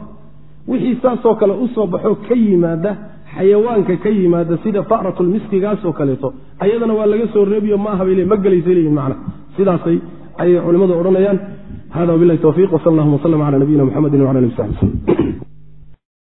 wixii saasoo kale u soo baxoo ka yimaada xayawaanka ka yimaada sida faratulmiskigaasoo kaleeto ayadana waa laga soo reebiyo ma aha bay ma gelaysay leeyihiin macna. Sidaasay ayay culimmadu odhanayaan. Hada wabilahi towfiiq wsal allahuma wslm cala nabiyina mxamedi wala ali w saxbi wslm